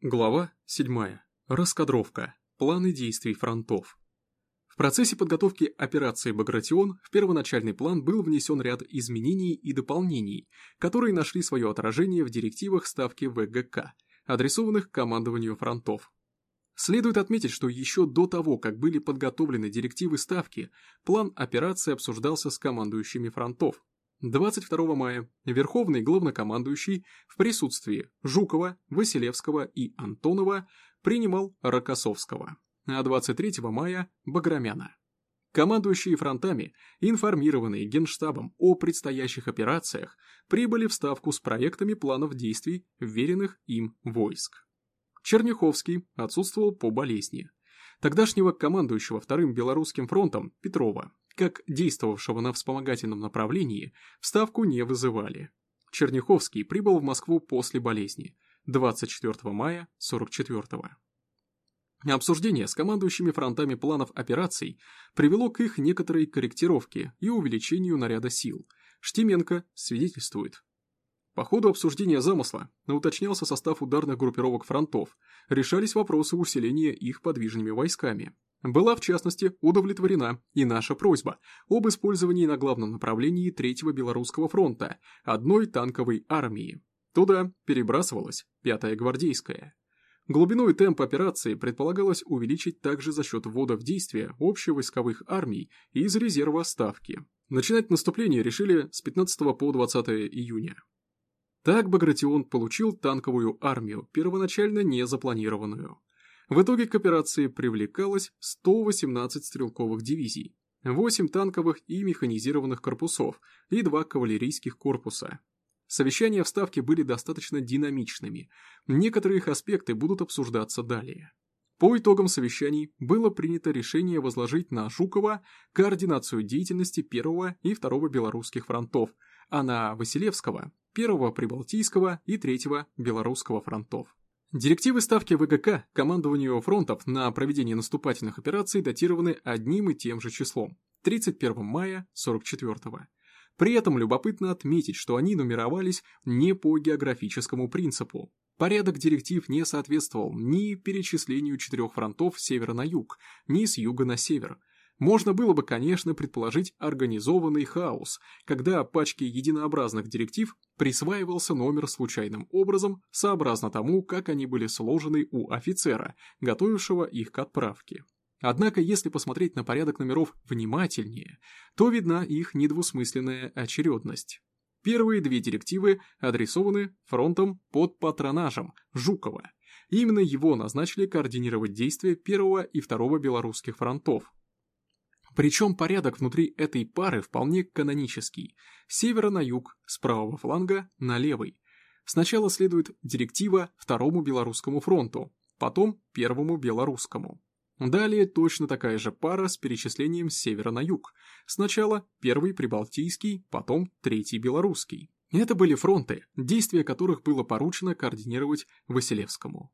Глава 7. Раскадровка. Планы действий фронтов. В процессе подготовки операции «Багратион» в первоначальный план был внесен ряд изменений и дополнений, которые нашли свое отражение в директивах Ставки ВГК, адресованных командованию фронтов. Следует отметить, что еще до того, как были подготовлены директивы Ставки, план операции обсуждался с командующими фронтов, 22 мая Верховный главнокомандующий в присутствии Жукова, Василевского и Антонова принимал Рокоссовского, а 23 мая – Баграмяна. Командующие фронтами, информированные Генштабом о предстоящих операциях, прибыли в Ставку с проектами планов действий вверенных им войск. Черняховский отсутствовал по болезни. Тогдашнего командующего Вторым Белорусским фронтом Петрова как действовавшего на вспомогательном направлении, в Ставку не вызывали. Черняховский прибыл в Москву после болезни, 24 мая 44 -го. Обсуждение с командующими фронтами планов операций привело к их некоторой корректировке и увеличению наряда сил. Штименко свидетельствует. По ходу обсуждения замысла уточнялся состав ударных группировок фронтов, решались вопросы усиления их подвижными войсками, была, в частности, удовлетворена и наша просьба об использовании на главном направлении Третьего Белорусского фронта одной танковой армии. Туда перебрасывалась Пятая Гвардейская. Глубину и темп операции предполагалось увеличить также за счет ввода в действие общевойсковых армий из резерва Ставки. Начинать наступление решили с 15 по 20 июня. Так Багратион получил танковую армию, первоначально не запланированную. В итоге к операции привлекалось 118 стрелковых дивизий, 8 танковых и механизированных корпусов и 2 кавалерийских корпуса. Совещания в Ставке были достаточно динамичными, некоторые их аспекты будут обсуждаться далее. По итогам совещаний было принято решение возложить на Жукова координацию деятельности первого и второго белорусских фронтов, а на Василевского – первого Прибалтийского и третьего Белорусского фронтов. Директивы ставки ВГК командованию фронтов на проведение наступательных операций датированы одним и тем же числом – 31 мая 44 -го. При этом любопытно отметить, что они нумеровались не по географическому принципу. Порядок директив не соответствовал ни перечислению четырех фронтов с севера на юг, ни с юга на север – можно было бы, конечно, предположить организованный хаос, когда пачке единообразных директив присваивался номер случайным образом, сообразно тому, как они были сложены у офицера, готовившего их к отправке. Однако, если посмотреть на порядок номеров внимательнее, то видна их недвусмысленная очередность. Первые две директивы адресованы фронтом под патронажем Жукова. Именно его назначили координировать действия первого и второго белорусских фронтов, причем порядок внутри этой пары вполне канонический. С севера на юг, с правого фланга на левый. Сначала следует директива Второму Белорусскому фронту, потом Первому Белорусскому. Далее точно такая же пара с перечислением с севера на юг. Сначала Первый Прибалтийский, потом Третий Белорусский. Это были фронты, действия которых было поручено координировать Василевскому.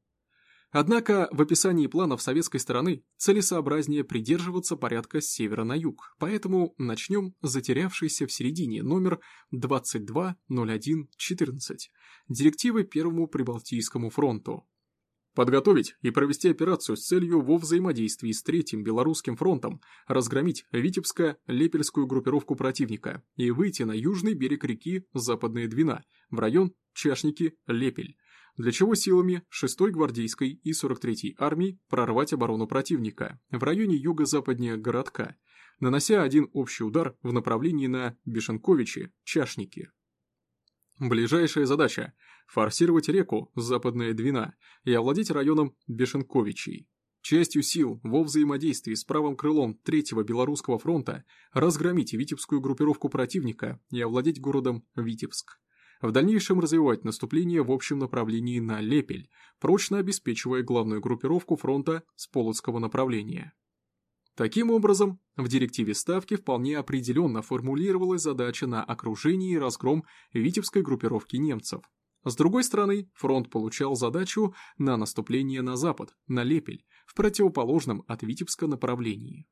Однако в описании планов советской стороны целесообразнее придерживаться порядка с севера на юг, поэтому начнем затерявшийся в середине номер 220114 директивы Первому Прибалтийскому фронту. Подготовить и провести операцию с целью во взаимодействии с Третьим Белорусским фронтом. Разгромить Витебско-Лепельскую группировку противника и выйти на южный берег реки Западная Двина в район Чашники-Лепель, для чего силами 6-й гвардейской и 43-й армии прорвать оборону противника в районе юго-западнее городка, нанося один общий удар в направлении на Бешенковичи, Чашники. Ближайшая задача – форсировать реку Западная Двина и овладеть районом Бешенковичей. Частью сил во взаимодействии с правым крылом Третьего Белорусского фронта разгромить Витебскую группировку противника и овладеть городом Витебск в дальнейшем развивать наступление в общем направлении на Лепель, прочно обеспечивая главную группировку фронта с Полоцкого направления. Таким образом, в директиве Ставки вполне определенно формулировалась задача на окружение и разгром Витебской группировки немцев. С другой стороны, фронт получал задачу на наступление на запад, на Лепель, в противоположном от Витебска направлении.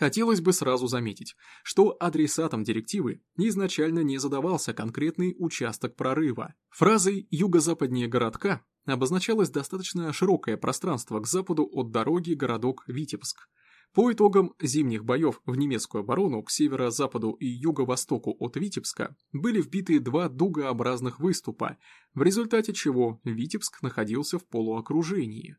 Хотелось бы сразу заметить, что адресатом директивы изначально не задавался конкретный участок прорыва. Фразой «юго-западнее городка» обозначалось достаточно широкое пространство к западу от дороги городок Витебск. По итогам зимних боев в немецкую оборону к северо-западу и юго-востоку от Витебска были вбиты два дугообразных выступа, в результате чего Витебск находился в полуокружении.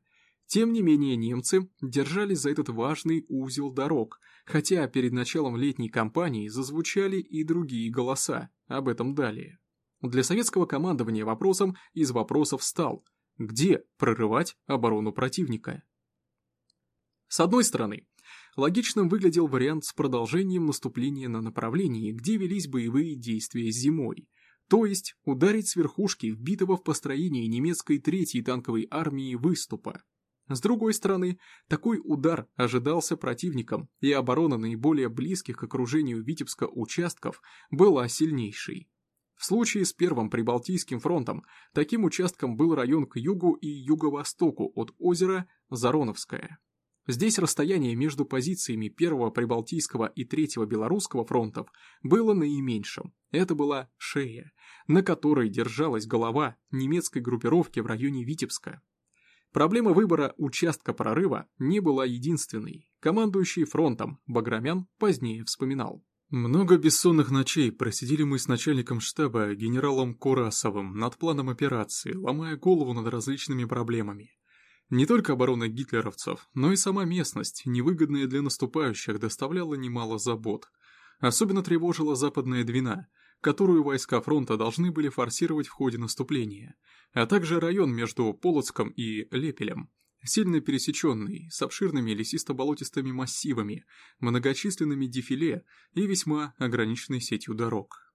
Тем не менее немцы держались за этот важный узел дорог, хотя перед началом летней кампании зазвучали и другие голоса, об этом далее. Для советского командования вопросом из вопросов стал, где прорывать оборону противника. С одной стороны, логичным выглядел вариант с продолжением наступления на направлении, где велись боевые действия зимой, то есть ударить с верхушки вбитого в построение немецкой третьей танковой армии выступа. С другой стороны, такой удар ожидался противником, и оборона наиболее близких к окружению Витебска участков была сильнейшей. В случае с Первым Прибалтийским фронтом таким участком был район к югу и юго-востоку от озера Зароновское. Здесь расстояние между позициями Первого Прибалтийского и Третьего Белорусского фронтов было наименьшим. Это была шея, на которой держалась голова немецкой группировки в районе Витебска. Проблема выбора участка прорыва не была единственной. Командующий фронтом Баграмян позднее вспоминал. Много бессонных ночей просидели мы с начальником штаба генералом Курасовым над планом операции, ломая голову над различными проблемами. Не только оборона гитлеровцев, но и сама местность, невыгодная для наступающих, доставляла немало забот. Особенно тревожила западная Двина, которую войска фронта должны были форсировать в ходе наступления, а также район между Полоцком и Лепелем, сильно пересеченный, с обширными лесисто-болотистыми массивами, многочисленными дефиле и весьма ограниченной сетью дорог.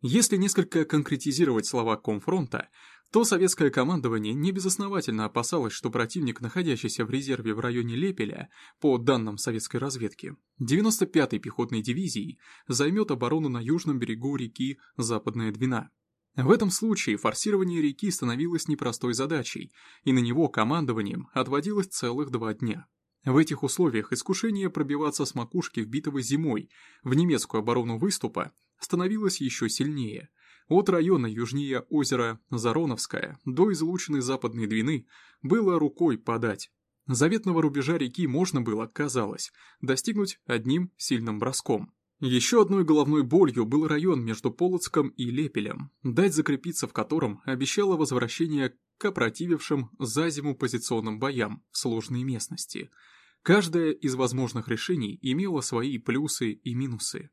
Если несколько конкретизировать слова Комфронта, то советское командование небезосновательно опасалось, что противник, находящийся в резерве в районе Лепеля, по данным советской разведки, 95-й пехотной дивизии займет оборону на южном берегу реки Западная Двина. В этом случае форсирование реки становилось непростой задачей, и на него командованием отводилось целых два дня. В этих условиях искушение пробиваться с макушки вбитого зимой в немецкую оборону выступа становилось еще сильнее. От района южнее озера Зароновское до излученной западной Двины было рукой подать. Заветного рубежа реки можно было, казалось, достигнуть одним сильным броском. Еще одной головной болью был район между Полоцком и Лепелем, дать закрепиться в котором обещало возвращение к опротивившим за зиму позиционным боям в сложной местности. Каждое из возможных решений имело свои плюсы и минусы.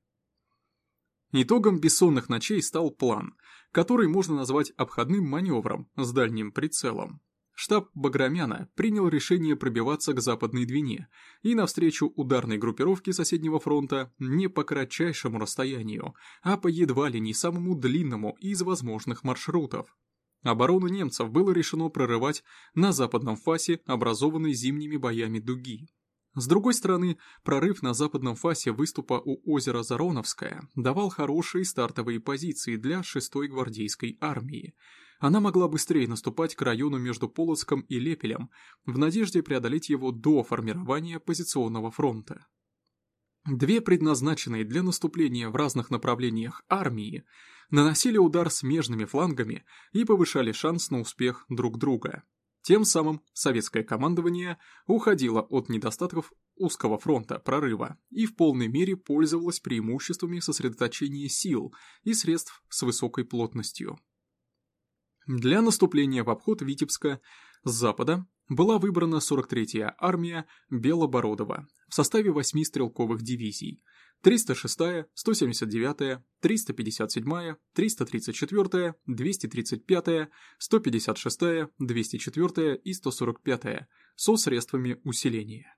Итогом бессонных ночей стал план, который можно назвать обходным маневром с дальним прицелом штаб Баграмяна принял решение пробиваться к Западной Двине и навстречу ударной группировке соседнего фронта не по кратчайшему расстоянию, а по едва ли не самому длинному из возможных маршрутов. Оборону немцев было решено прорывать на западном фасе, образованной зимними боями дуги. С другой стороны, прорыв на западном фасе выступа у озера Зароновское давал хорошие стартовые позиции для 6-й гвардейской армии, она могла быстрее наступать к району между Полоцком и Лепелем, в надежде преодолеть его до формирования позиционного фронта. Две предназначенные для наступления в разных направлениях армии наносили удар смежными флангами и повышали шанс на успех друг друга. Тем самым советское командование уходило от недостатков узкого фронта прорыва и в полной мере пользовалось преимуществами сосредоточения сил и средств с высокой плотностью. Для наступления в обход Витебска с запада была выбрана 43-я армия Белобородова в составе 8 стрелковых дивизий 306-я, 179-я, 357-я, 334-я, 235-я, 156-я, 204-я и 145-я со средствами усиления.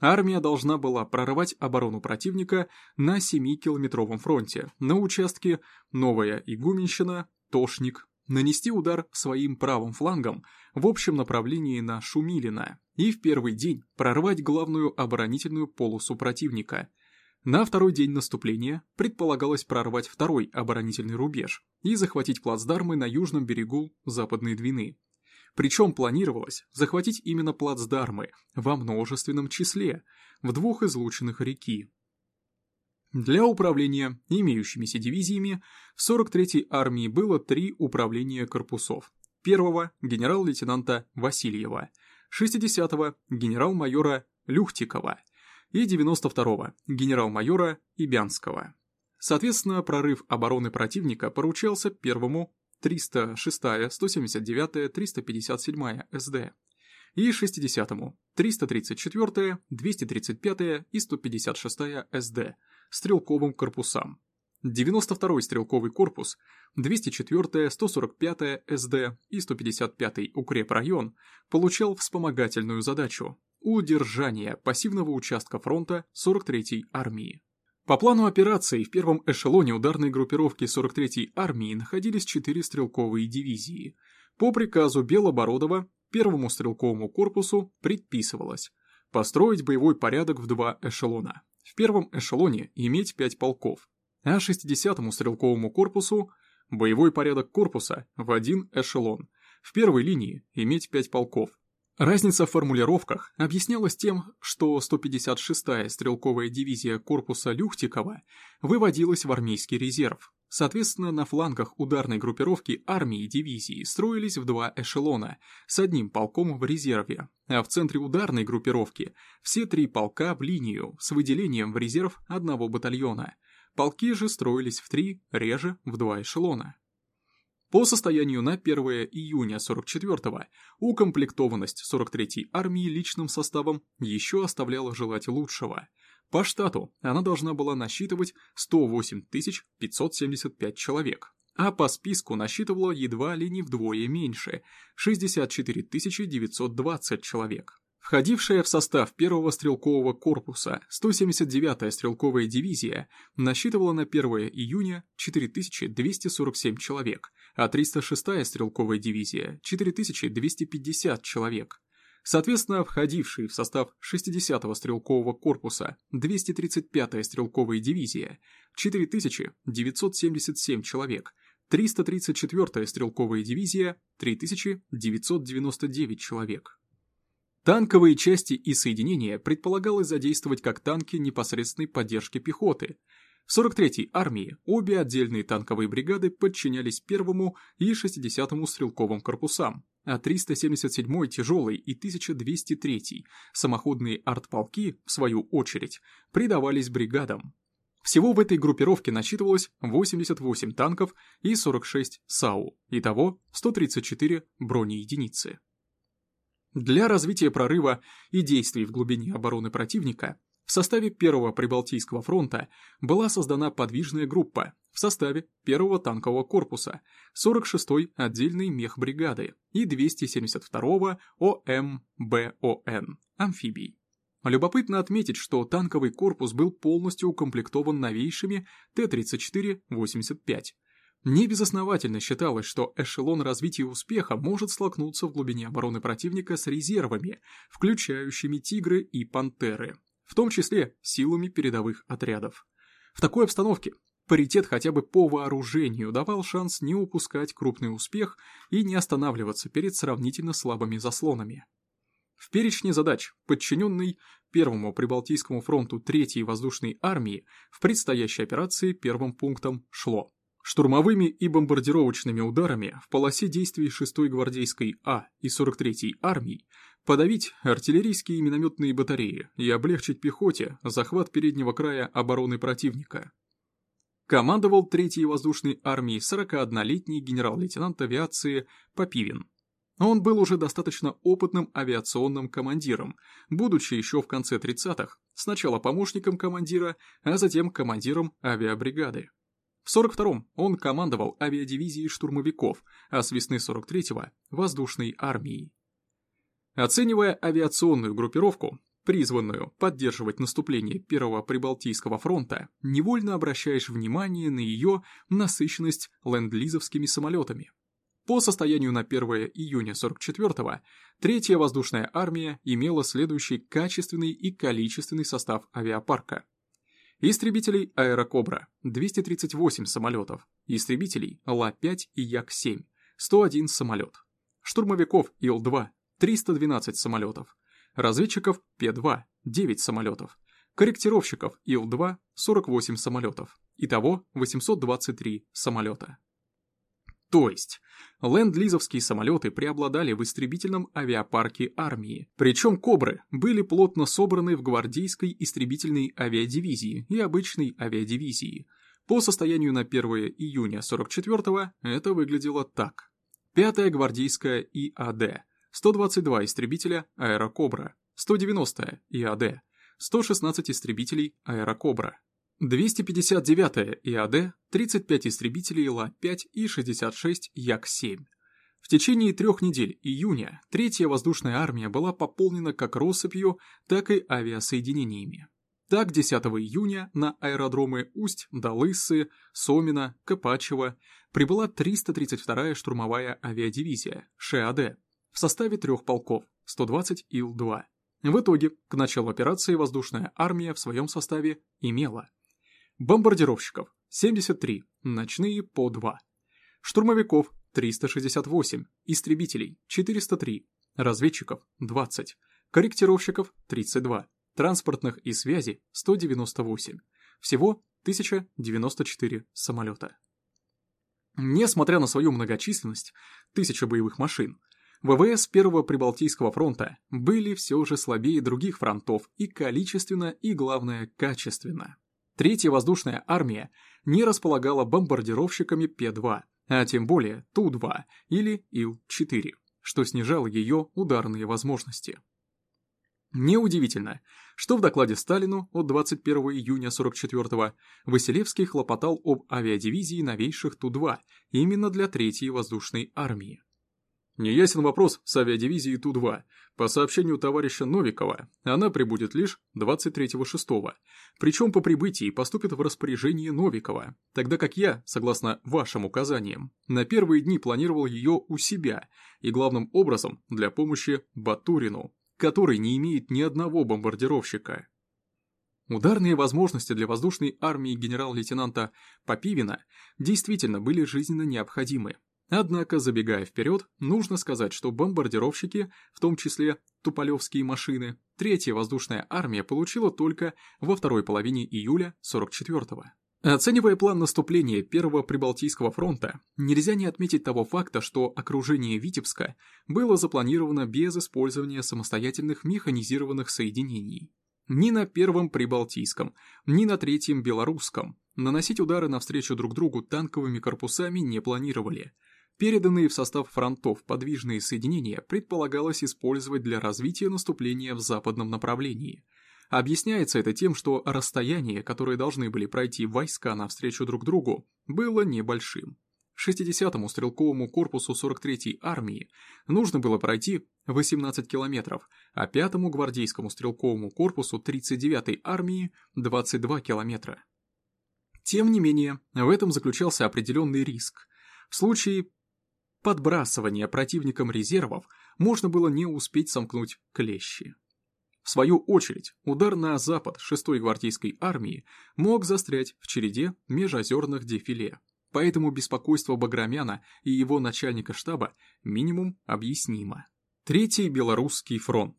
Армия должна была прорывать оборону противника на 7-километровом фронте на участке Новая Игуменщина, Тошник, нанести удар своим правым флангом в общем направлении на Шумилина и в первый день прорвать главную оборонительную полосу противника. На второй день наступления предполагалось прорвать второй оборонительный рубеж и захватить плацдармы на южном берегу Западной Двины. Причем планировалось захватить именно плацдармы во множественном числе в двух излученных реки. Для управления имеющимися дивизиями в 43-й армии было три управления корпусов. Первого – генерал-лейтенанта Васильева, 60-го – генерал-майора Люхтикова и 92-го – генерал-майора Ибянского. Соответственно, прорыв обороны противника поручался первому 306-я, 179-я, 357-я СД и 60-му 334-я, 235-я и 156-я СД стрелковым корпусам. 92-й стрелковый корпус, 204-я, 145-я СД и 155-й укрепрайон получал вспомогательную задачу – удержание пассивного участка фронта 43-й армии. По плану операции в первом эшелоне ударной группировки 43-й армии находились четыре стрелковые дивизии. По приказу Белобородова первому стрелковому корпусу предписывалось построить боевой порядок в два эшелона. В первом эшелоне иметь пять полков, а 60-му стрелковому корпусу боевой порядок корпуса в один эшелон. В первой линии иметь пять полков, Разница в формулировках объяснялась тем, что 156-я стрелковая дивизия корпуса Люхтикова выводилась в армейский резерв. Соответственно, на флангах ударной группировки армии и дивизии строились в два эшелона, с одним полком в резерве, а в центре ударной группировки все три полка в линию с выделением в резерв одного батальона. Полки же строились в три, реже в два эшелона. По состоянию на 1 июня 44-го укомплектованность 43-й армии личным составом еще оставляла желать лучшего. По штату она должна была насчитывать 108 575 человек, а по списку насчитывала едва ли не вдвое меньше – 64 920 человек. Входившая в состав первого стрелкового корпуса 179-я стрелковая дивизия насчитывала на 1 июня 4247 человек, а 306-я стрелковая дивизия – 4250 человек. Соответственно, входившие в состав 60-го стрелкового корпуса 235-я стрелковая дивизия – 4977 человек, 334-я стрелковая дивизия – 3999 человек. Танковые части и соединения предполагалось задействовать как танки непосредственной поддержки пехоты – в 43-й армии обе отдельные танковые бригады подчинялись первому и 60-му стрелковым корпусам, а 377-й тяжелый и 1203-й самоходные артполки, в свою очередь, придавались бригадам. Всего в этой группировке насчитывалось 88 танков и 46 САУ, итого 134 бронеединицы. Для развития прорыва и действий в глубине обороны противника в составе Первого Прибалтийского фронта была создана подвижная группа в составе Первого танкового корпуса, 46-й отдельной мехбригады и 272-го ОМБОН амфибий. Любопытно отметить, что танковый корпус был полностью укомплектован новейшими Т-34-85. Небезосновательно считалось, что эшелон развития успеха может столкнуться в глубине обороны противника с резервами, включающими «Тигры» и «Пантеры» в том числе силами передовых отрядов. В такой обстановке паритет хотя бы по вооружению давал шанс не упускать крупный успех и не останавливаться перед сравнительно слабыми заслонами. В перечне задач, подчиненный Первому Прибалтийскому фронту Третьей воздушной армии, в предстоящей операции первым пунктом шло штурмовыми и бомбардировочными ударами в полосе действий 6-й гвардейской А и 43-й армий подавить артиллерийские и минометные батареи и облегчить пехоте захват переднего края обороны противника. Командовал Третьей воздушной армией 41-летний генерал-лейтенант авиации Попивин. Он был уже достаточно опытным авиационным командиром, будучи еще в конце 30-х сначала помощником командира, а затем командиром авиабригады. В 42-м он командовал авиадивизией штурмовиков, а с весны 43-го – воздушной армией. Оценивая авиационную группировку, призванную поддерживать наступление Первого Прибалтийского фронта, невольно обращаешь внимание на ее насыщенность ленд-лизовскими самолетами. По состоянию на 1 июня 44-го, Третья воздушная армия имела следующий качественный и количественный состав авиапарка. Истребителей «Аэрокобра» – 238 самолетов, истребителей Ла-5 и Як-7 – 101 самолет. штурмовиков Ил-2 – 312 самолетов, разведчиков П-2 – 9 самолетов, корректировщиков Ил-2 – 48 самолетов, итого 823 самолета. То есть, ленд-лизовские самолеты преобладали в истребительном авиапарке армии, причем «Кобры» были плотно собраны в гвардейской истребительной авиадивизии и обычной авиадивизии. По состоянию на 1 июня 44-го это выглядело так. 5-я гвардейская ИАД, 122 истребителя «Аэрокобра», 190-я ИАД, 116 истребителей «Аэрокобра», 259-я ИАД, 35 истребителей Ла-5 и 66 Як-7. В течение трех недель июня Третья воздушная армия была пополнена как россыпью, так и авиасоединениями. Так, 10 июня на аэродромы Усть, Далысы, Сомина, Копачево прибыла 332-я штурмовая авиадивизия ШАД в составе трех полков 120 Ил-2. В итоге, к началу операции воздушная армия в своем составе имела бомбардировщиков 73, ночные по 2, штурмовиков 368, истребителей 403, разведчиков 20, корректировщиков 32, транспортных и связи 198, всего 1094 самолета. Несмотря на свою многочисленность, тысяча боевых машин, ВВС Первого Прибалтийского фронта были все же слабее других фронтов и количественно, и главное, качественно. Третья воздушная армия не располагала бомбардировщиками П-2, а тем более Ту-2 или Ил-4, что снижало ее ударные возможности. Неудивительно, что в докладе Сталину от 21 июня 44-го Василевский хлопотал об авиадивизии новейших Ту-2 именно для Третьей воздушной армии. Неясен вопрос с авиадивизией Ту-2. По сообщению товарища Новикова, она прибудет лишь 23-6, причем по прибытии поступит в распоряжение Новикова, тогда как я, согласно вашим указаниям, на первые дни планировал ее у себя и главным образом для помощи Батурину, который не имеет ни одного бомбардировщика. Ударные возможности для воздушной армии генерал-лейтенанта Попивина действительно были жизненно необходимы, Однако, забегая вперед, нужно сказать, что бомбардировщики, в том числе туполевские машины, Третья воздушная армия получила только во второй половине июля 44-го. Оценивая план наступления Первого Прибалтийского фронта, нельзя не отметить того факта, что окружение Витебска было запланировано без использования самостоятельных механизированных соединений. Ни на Первом Прибалтийском, ни на Третьем Белорусском наносить удары навстречу друг другу танковыми корпусами не планировали – Переданные в состав фронтов подвижные соединения предполагалось использовать для развития наступления в западном направлении. Объясняется это тем, что расстояние, которое должны были пройти войска навстречу друг другу, было небольшим. 60-му стрелковому корпусу 43-й армии нужно было пройти 18 километров, а 5-му гвардейскому стрелковому корпусу 39-й армии 22 километра. Тем не менее, в этом заключался определенный риск. В случае подбрасывания противником резервов можно было не успеть сомкнуть клещи. В свою очередь, удар на запад 6-й гвардейской армии мог застрять в череде межозерных дефиле, поэтому беспокойство Баграмяна и его начальника штаба минимум объяснимо. Третий Белорусский фронт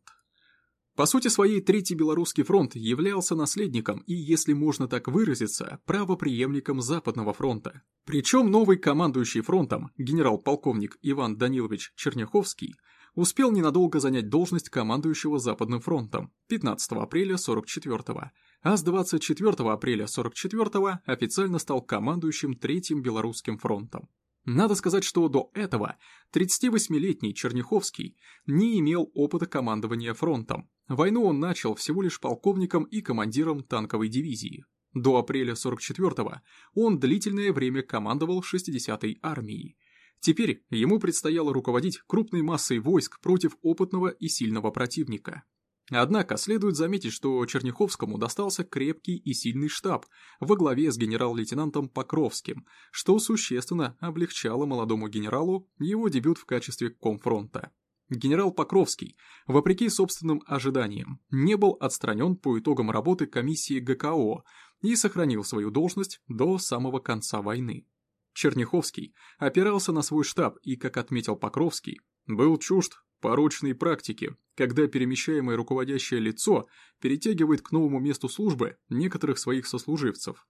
по сути своей, Третий Белорусский фронт являлся наследником и, если можно так выразиться, правоприемником Западного фронта. Причем новый командующий фронтом, генерал-полковник Иван Данилович Черняховский, успел ненадолго занять должность командующего Западным фронтом 15 апреля 44-го, а с 24 апреля 44-го официально стал командующим Третьим Белорусским фронтом. Надо сказать, что до этого 38-летний Черняховский не имел опыта командования фронтом. Войну он начал всего лишь полковником и командиром танковой дивизии. До апреля 44-го он длительное время командовал 60-й армией. Теперь ему предстояло руководить крупной массой войск против опытного и сильного противника. Однако следует заметить, что Черняховскому достался крепкий и сильный штаб во главе с генерал-лейтенантом Покровским, что существенно облегчало молодому генералу его дебют в качестве комфронта. Генерал Покровский, вопреки собственным ожиданиям, не был отстранен по итогам работы комиссии ГКО и сохранил свою должность до самого конца войны. Черняховский опирался на свой штаб и, как отметил Покровский, был чужд порочной практики, когда перемещаемое руководящее лицо перетягивает к новому месту службы некоторых своих сослуживцев.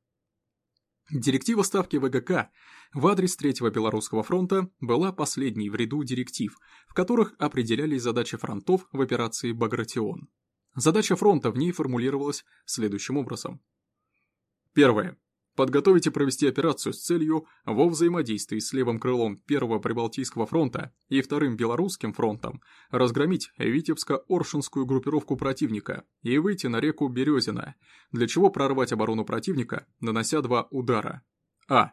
Директива Ставки ВГК в адрес Третьего Белорусского фронта была последней в ряду директив, в которых определялись задачи фронтов в операции «Багратион». Задача фронта в ней формулировалась следующим образом. Первое. Подготовить и провести операцию с целью во взаимодействии с левым крылом Первого Прибалтийского фронта и Вторым Белорусским фронтом разгромить Витебско-Оршинскую группировку противника и выйти на реку Березина, для чего прорвать оборону противника, нанося два удара. А.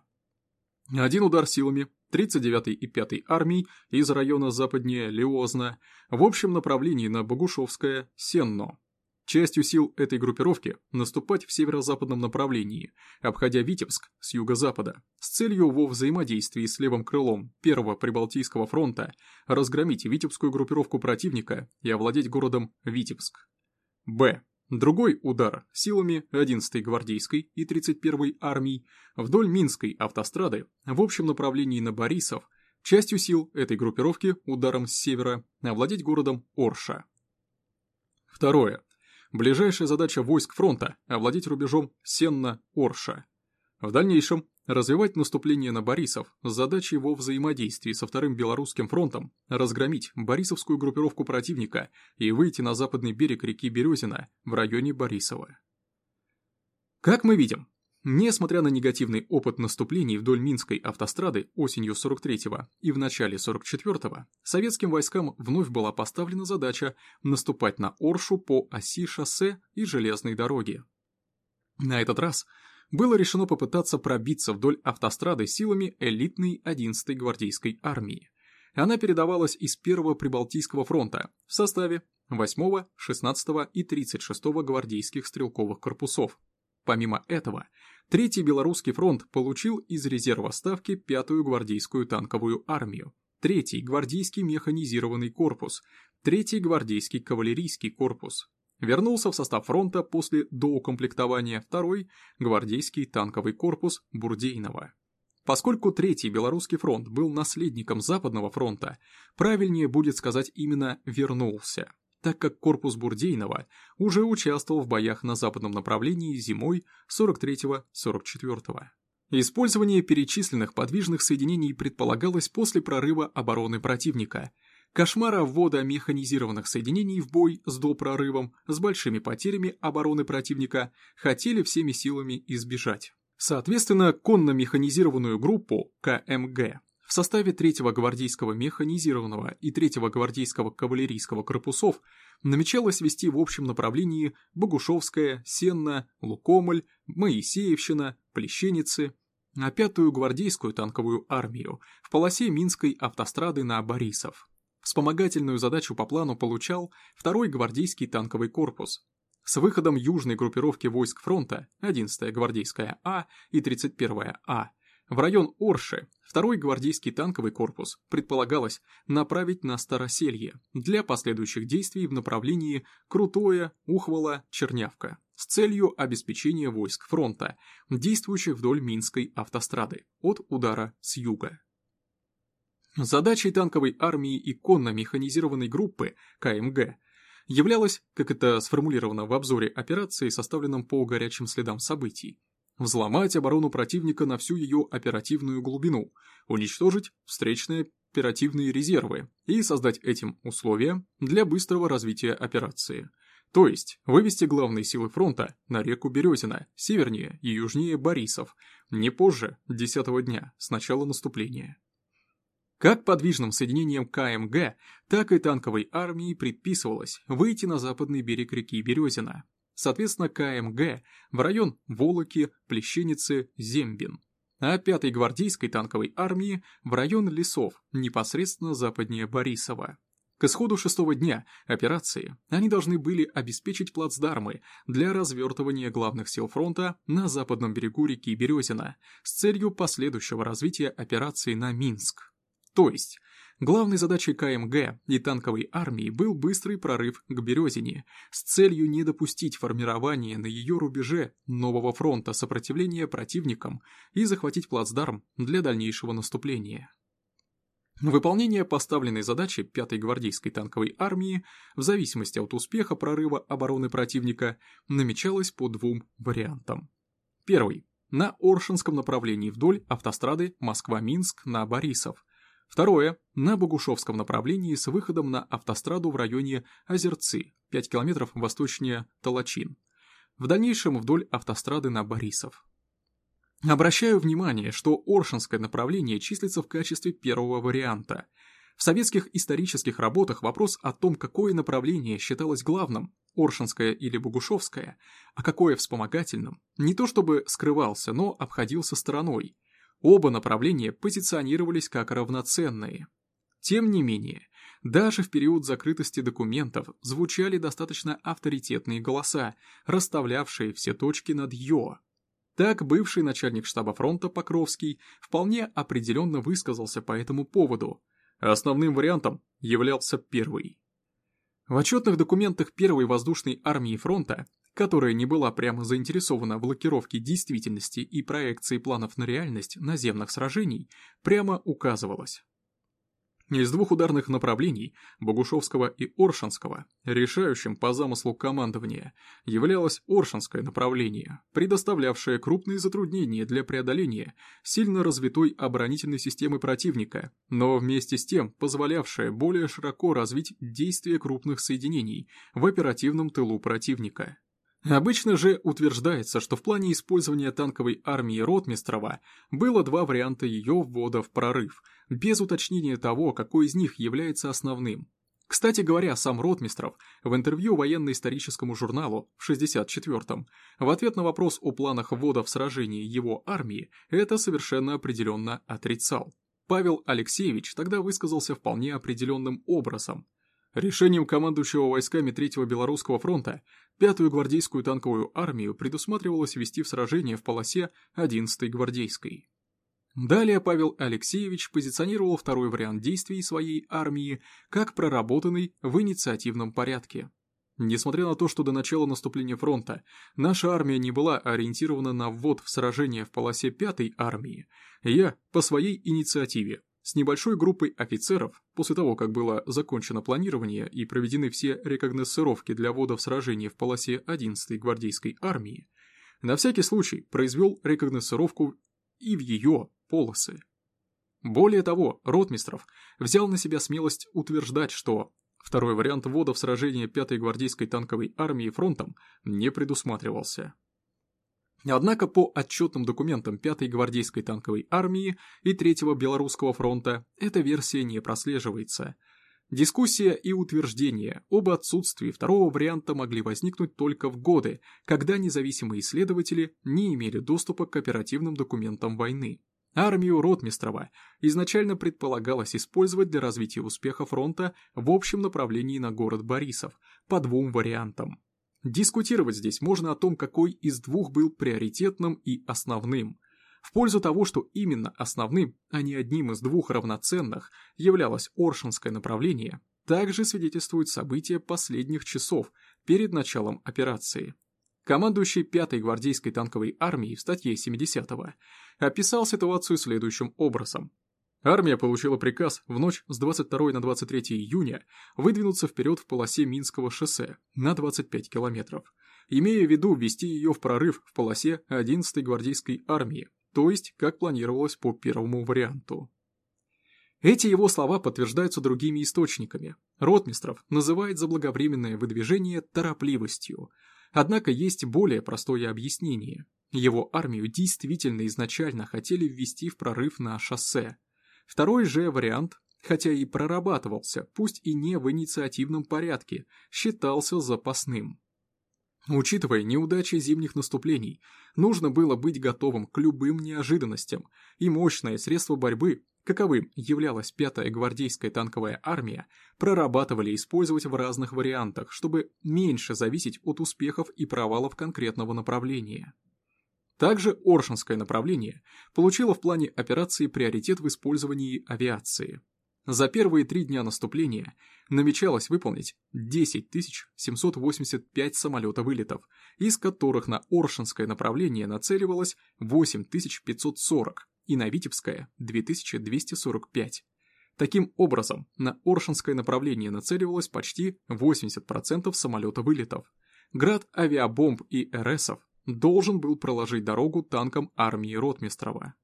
Один удар силами 39-й и 5-й армий из района западнее Лиозна в общем направлении на Богушевское, Сенно. Частью сил этой группировки наступать в северо-западном направлении, обходя Витебск с юго-запада, с целью во взаимодействии с левым крылом Первого Прибалтийского фронта разгромить витебскую группировку противника и овладеть городом Витебск. Б. Другой удар силами 11-й гвардейской и 31-й армий вдоль Минской автострады в общем направлении на Борисов, частью сил этой группировки ударом с севера овладеть городом Орша. Второе. Ближайшая задача войск фронта – овладеть рубежом Сенно-Орша. В дальнейшем развивать наступление на Борисов с задачей во взаимодействии со Вторым Белорусским фронтом, разгромить Борисовскую группировку противника и выйти на западный берег реки Березина в районе Борисова. Как мы видим, Несмотря на негативный опыт наступлений вдоль Минской автострады осенью 43-го и в начале 44-го, советским войскам вновь была поставлена задача наступать на Оршу по оси шоссе и железной дороги. На этот раз было решено попытаться пробиться вдоль автострады силами элитной 11-й гвардейской армии. Она передавалась из 1-го Прибалтийского фронта в составе 8-го, 16-го и 36-го гвардейских стрелковых корпусов. Помимо этого, Третий Белорусский фронт получил из резерва ставки пятую гвардейскую танковую армию, третий гвардейский механизированный корпус, третий гвардейский кавалерийский корпус. Вернулся в состав фронта после доукомплектования второй гвардейский танковый корпус Бурдейного. Поскольку Третий Белорусский фронт был наследником Западного фронта, правильнее будет сказать именно «вернулся» так как корпус Бурдейнова уже участвовал в боях на западном направлении зимой 43-44. Использование перечисленных подвижных соединений предполагалось после прорыва обороны противника. Кошмара ввода механизированных соединений в бой с допрорывом с большими потерями обороны противника хотели всеми силами избежать. Соответственно, конно-механизированную группу КМГ в составе 3-го гвардейского механизированного и 3-го гвардейского кавалерийского корпусов намечалось вести в общем направлении Богушевская, Сенна, Лукомль, Моисеевщина, Плещеницы, а 5-ю гвардейскую танковую армию в полосе Минской автострады на Борисов. Вспомогательную задачу по плану получал 2-й гвардейский танковый корпус. С выходом южной группировки войск фронта 11-я гвардейская А и 31-я А в район Орши второй гвардейский танковый корпус предполагалось направить на Староселье для последующих действий в направлении Крутое, Ухвала, Чернявка с целью обеспечения войск фронта, действующих вдоль Минской автострады, от удара с юга. Задачей танковой армии и конно-механизированной группы КМГ являлось, как это сформулировано в обзоре операции, составленном по горячим следам событий, взломать оборону противника на всю ее оперативную глубину, уничтожить встречные оперативные резервы и создать этим условия для быстрого развития операции. То есть вывести главные силы фронта на реку Березина, севернее и южнее Борисов, не позже 10 дня с начала наступления. Как подвижным соединениям КМГ, так и танковой армии предписывалось выйти на западный берег реки Березина, соответственно КМГ в район Волоки, Плещеницы, Зембин, а 5-й гвардейской танковой армии в район лесов, непосредственно западнее Борисова. К исходу шестого дня операции они должны были обеспечить плацдармы для развертывания главных сил фронта на западном берегу реки Березина с целью последующего развития операции на Минск. То есть, Главной задачей КМГ и танковой армии был быстрый прорыв к Березине с целью не допустить формирования на ее рубеже нового фронта сопротивления противникам и захватить плацдарм для дальнейшего наступления. Выполнение поставленной задачи 5-й гвардейской танковой армии в зависимости от успеха прорыва обороны противника намечалось по двум вариантам. Первый – на Оршинском направлении вдоль автострады Москва-Минск на Борисов. Второе – на Богушевском направлении с выходом на автостраду в районе Озерцы, 5 километров восточнее Толочин. В дальнейшем вдоль автострады на Борисов. Обращаю внимание, что Оршинское направление числится в качестве первого варианта. В советских исторических работах вопрос о том, какое направление считалось главным, Оршинское или Богушевское, а какое вспомогательным, не то чтобы скрывался, но обходился стороной. Оба направления позиционировались как равноценные. Тем не менее, даже в период закрытости документов звучали достаточно авторитетные голоса, расставлявшие все точки над «ё», так бывший начальник штаба фронта Покровский вполне определенно высказался по этому поводу. Основным вариантом являлся первый. В отчетных документах первой воздушной армии фронта, которая не была прямо заинтересована в блокировке действительности и проекции планов на реальность наземных сражений, прямо указывалось, из двух ударных направлений, Богушевского и Оршинского, решающим по замыслу командования, являлось Оршинское направление, предоставлявшее крупные затруднения для преодоления сильно развитой оборонительной системы противника, но вместе с тем позволявшее более широко развить действия крупных соединений в оперативном тылу противника. Обычно же утверждается, что в плане использования танковой армии Ротмистрова было два варианта ее ввода в прорыв, без уточнения того, какой из них является основным. Кстати говоря, сам Ротмистров в интервью военно-историческому журналу в 64-м в ответ на вопрос о планах ввода в сражение его армии это совершенно определенно отрицал. Павел Алексеевич тогда высказался вполне определенным образом. Решением командующего войсками Третьего Белорусского фронта Пятую гвардейскую танковую армию предусматривалось вести в сражение в полосе 11-й гвардейской. Далее Павел Алексеевич позиционировал второй вариант действий своей армии как проработанный в инициативном порядке. Несмотря на то, что до начала наступления фронта наша армия не была ориентирована на ввод в сражение в полосе 5-й армии, я, по своей инициативе, с небольшой группой офицеров, после того, как было закончено планирование и проведены все рекогносцировки для ввода в сражение в полосе 11-й гвардейской армии, на всякий случай произвел рекогносцировку и в ее полосы. Более того, Ротмистров взял на себя смелость утверждать, что второй вариант ввода в сражение 5-й гвардейской танковой армии фронтом не предусматривался. Однако по отчетным документам 5-й гвардейской танковой армии и 3-го Белорусского фронта эта версия не прослеживается. Дискуссия и утверждение об отсутствии второго варианта могли возникнуть только в годы, когда независимые исследователи не имели доступа к оперативным документам войны. Армию Ротмистрова изначально предполагалось использовать для развития успеха фронта в общем направлении на город Борисов по двум вариантам. Дискутировать здесь можно о том, какой из двух был приоритетным и основным. В пользу того, что именно основным, а не одним из двух равноценных, являлось Оршинское направление, также свидетельствуют события последних часов перед началом операции. Командующий 5-й гвардейской танковой армией в статье 70-го описал ситуацию следующим образом. Армия получила приказ в ночь с 22 на 23 июня выдвинуться вперед в полосе Минского шоссе на 25 километров, имея в виду ввести ее в прорыв в полосе 11-й гвардейской армии, то есть как планировалось по первому варианту. Эти его слова подтверждаются другими источниками. Ротмистров называет заблаговременное выдвижение торопливостью, однако есть более простое объяснение. Его армию действительно изначально хотели ввести в прорыв на шоссе, Второй же вариант, хотя и прорабатывался, пусть и не в инициативном порядке, считался запасным. Учитывая неудачи зимних наступлений, нужно было быть готовым к любым неожиданностям, и мощное средство борьбы, каковым являлась 5-я гвардейская танковая армия, прорабатывали использовать в разных вариантах, чтобы меньше зависеть от успехов и провалов конкретного направления. Также Оршинское направление получило в плане операции приоритет в использовании авиации. За первые три дня наступления намечалось выполнить 10 785 самолета-вылетов, из которых на Оршинское направление нацеливалось 8 540 и на Витебское – 2245. Таким образом, на Оршинское направление нацеливалось почти 80% самолета вылетов. Град авиабомб и РСов должен был проложить дорогу танкам армии Ротмистрова.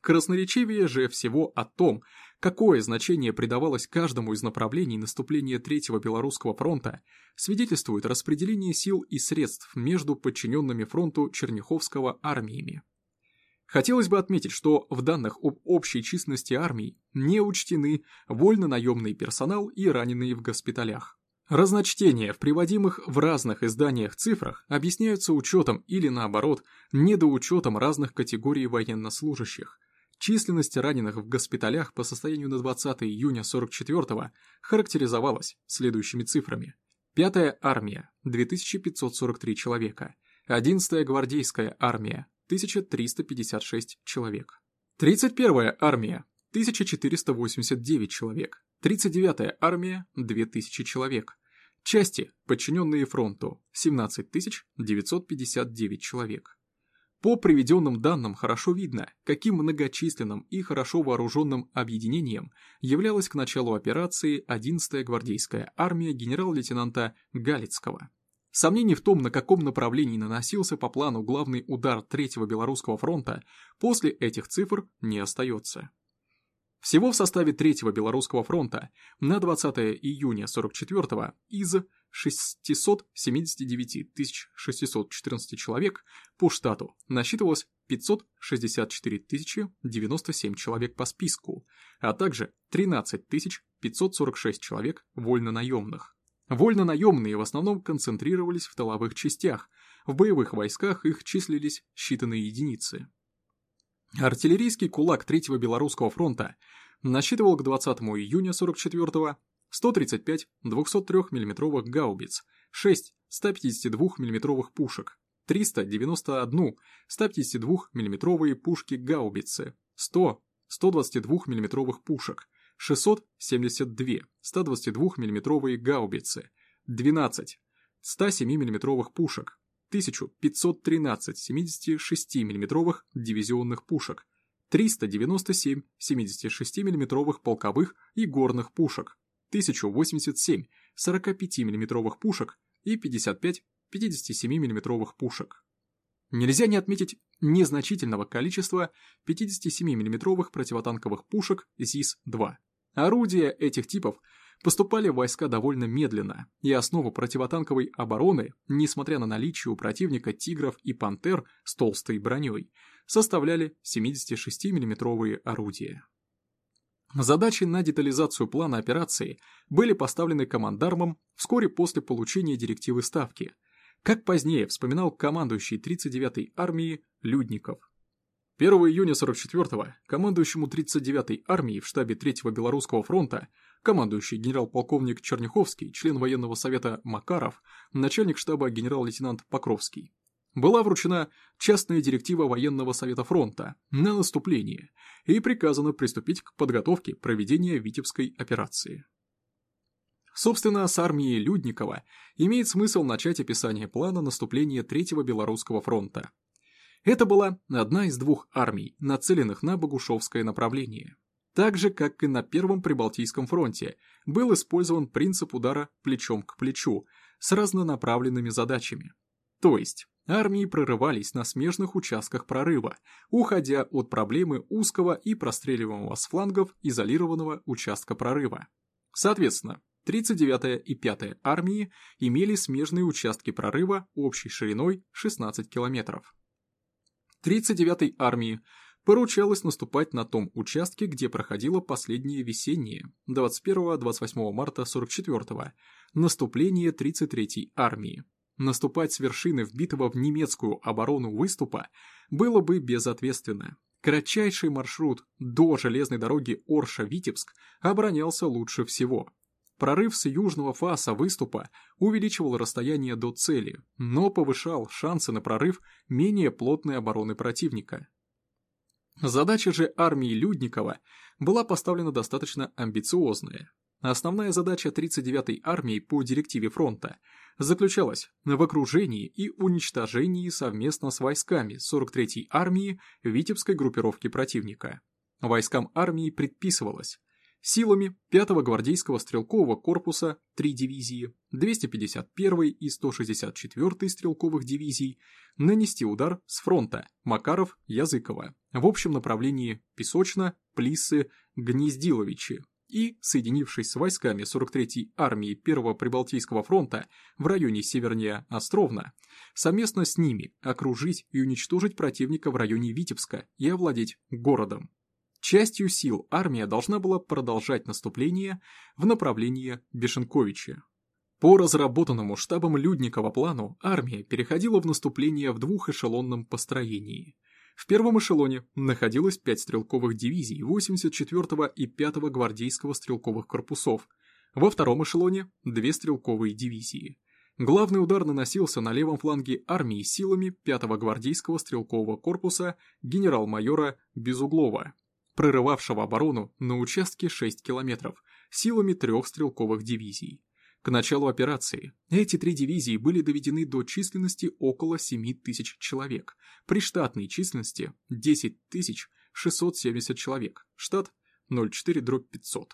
Красноречивее же всего о том, какое значение придавалось каждому из направлений наступления Третьего Белорусского фронта, свидетельствует распределение сил и средств между подчиненными фронту Черняховского армиями. Хотелось бы отметить, что в данных об общей численности армий не учтены вольно-наемный персонал и раненые в госпиталях. Разночтения в приводимых в разных изданиях цифрах объясняются учетом или наоборот, недоучетом разных категорий военнослужащих, Численность раненых в госпиталях по состоянию на 20 июня 44-го характеризовалась следующими цифрами. 5-я армия – 2543 человека, 11-я гвардейская армия – 1356 человек, 31-я армия – 1489 человек, 39-я армия – 2000 человек, части, подчиненные фронту – 17 959 человек. По приведенным данным хорошо видно, каким многочисленным и хорошо вооруженным объединением являлась к началу операции 11-я гвардейская армия генерал-лейтенанта Галицкого. Сомнений в том, на каком направлении наносился по плану главный удар Третьего Белорусского фронта, после этих цифр не остается. Всего в составе Третьего Белорусского фронта на 20 июня 44 из 679 614 человек по штату насчитывалось 564 097 человек по списку, а также 13 546 человек вольно-наемных. Вольно-наемные в основном концентрировались в тыловых частях, в боевых войсках их числились считанные единицы. Артиллерийский кулак Третьего Белорусского фронта насчитывал к 20 июня 44 135 203 мм гаубиц, 6 152 мм пушек, 391 152 мм пушки гаубицы, 100 122 мм пушек, 672 122 мм гаубицы, 12 107 мм пушек, 1513 76 мм дивизионных пушек, 397 76 мм полковых и горных пушек, 1087 45 мм пушек и 55 57 мм пушек. Нельзя не отметить незначительного количества 57 мм противотанковых пушек ЗИС-2. Орудия этих типов поступали войска довольно медленно, и основу противотанковой обороны, несмотря на наличие у противника «Тигров» и «Пантер» с толстой броней, составляли 76 миллиметровые орудия. Задачи на детализацию плана операции были поставлены командармом вскоре после получения директивы Ставки, как позднее вспоминал командующий 39-й армии Людников. 1 июня 44-го командующему 39-й армией в штабе 3-го Белорусского фронта, командующий генерал-полковник Черняховский, член военного совета Макаров, начальник штаба генерал-лейтенант Покровский, была вручена частная директива военного совета фронта на наступление и приказано приступить к подготовке проведения Витебской операции. Собственно, с армией Людникова имеет смысл начать описание плана наступления Третьего Белорусского фронта. Это была одна из двух армий, нацеленных на Богушевское направление. Так же, как и на Первом Прибалтийском фронте, был использован принцип удара плечом к плечу с разнонаправленными задачами. То есть, армии прорывались на смежных участках прорыва, уходя от проблемы узкого и простреливаемого с флангов изолированного участка прорыва. Соответственно, 39-я и 5-я армии имели смежные участки прорыва общей шириной 16 километров. 39-й армии поручалось наступать на том участке, где проходило последнее весеннее, 21-28 марта 44-го, наступление 33-й армии, Наступать с вершины вбитого в немецкую оборону выступа было бы безответственно. Кратчайший маршрут до железной дороги Орша-Витебск оборонялся лучше всего. Прорыв с южного фаса выступа увеличивал расстояние до цели, но повышал шансы на прорыв менее плотной обороны противника. Задача же армии Людникова была поставлена достаточно амбициозная. Основная задача 39-й армии по директиве фронта заключалась в окружении и уничтожении совместно с войсками 43-й армии Витебской группировки противника. Войскам армии предписывалось Силами 5-го гвардейского стрелкового корпуса 3 дивизии, 251-й и 164-й стрелковых дивизий нанести удар с фронта Макаров-Языково в общем направлении Песочно, Плиссы, Гнездиловичи и, соединившись с войсками 43-й армии 1-го Прибалтийского фронта в районе севернее Островна, совместно с ними окружить и уничтожить противника в районе Витебска и овладеть городом. Частью сил армия должна была продолжать наступление в направлении Бешенковича. По разработанному штабом Людникова плану армия переходила в наступление в двухэшелонном построении. В первом эшелоне находилось 5 стрелковых дивизий 84-го и 5-го гвардейского стрелковых корпусов, во втором эшелоне – две стрелковые дивизии. Главный удар наносился на левом фланге армии силами 5-го гвардейского стрелкового корпуса генерал-майора Безуглова прорывавшего оборону на участке 6 километров силами трех стрелковых дивизий. К началу операции эти три дивизии были доведены до численности около 7 тысяч человек, при штатной численности 10 670 человек, штат 04-500.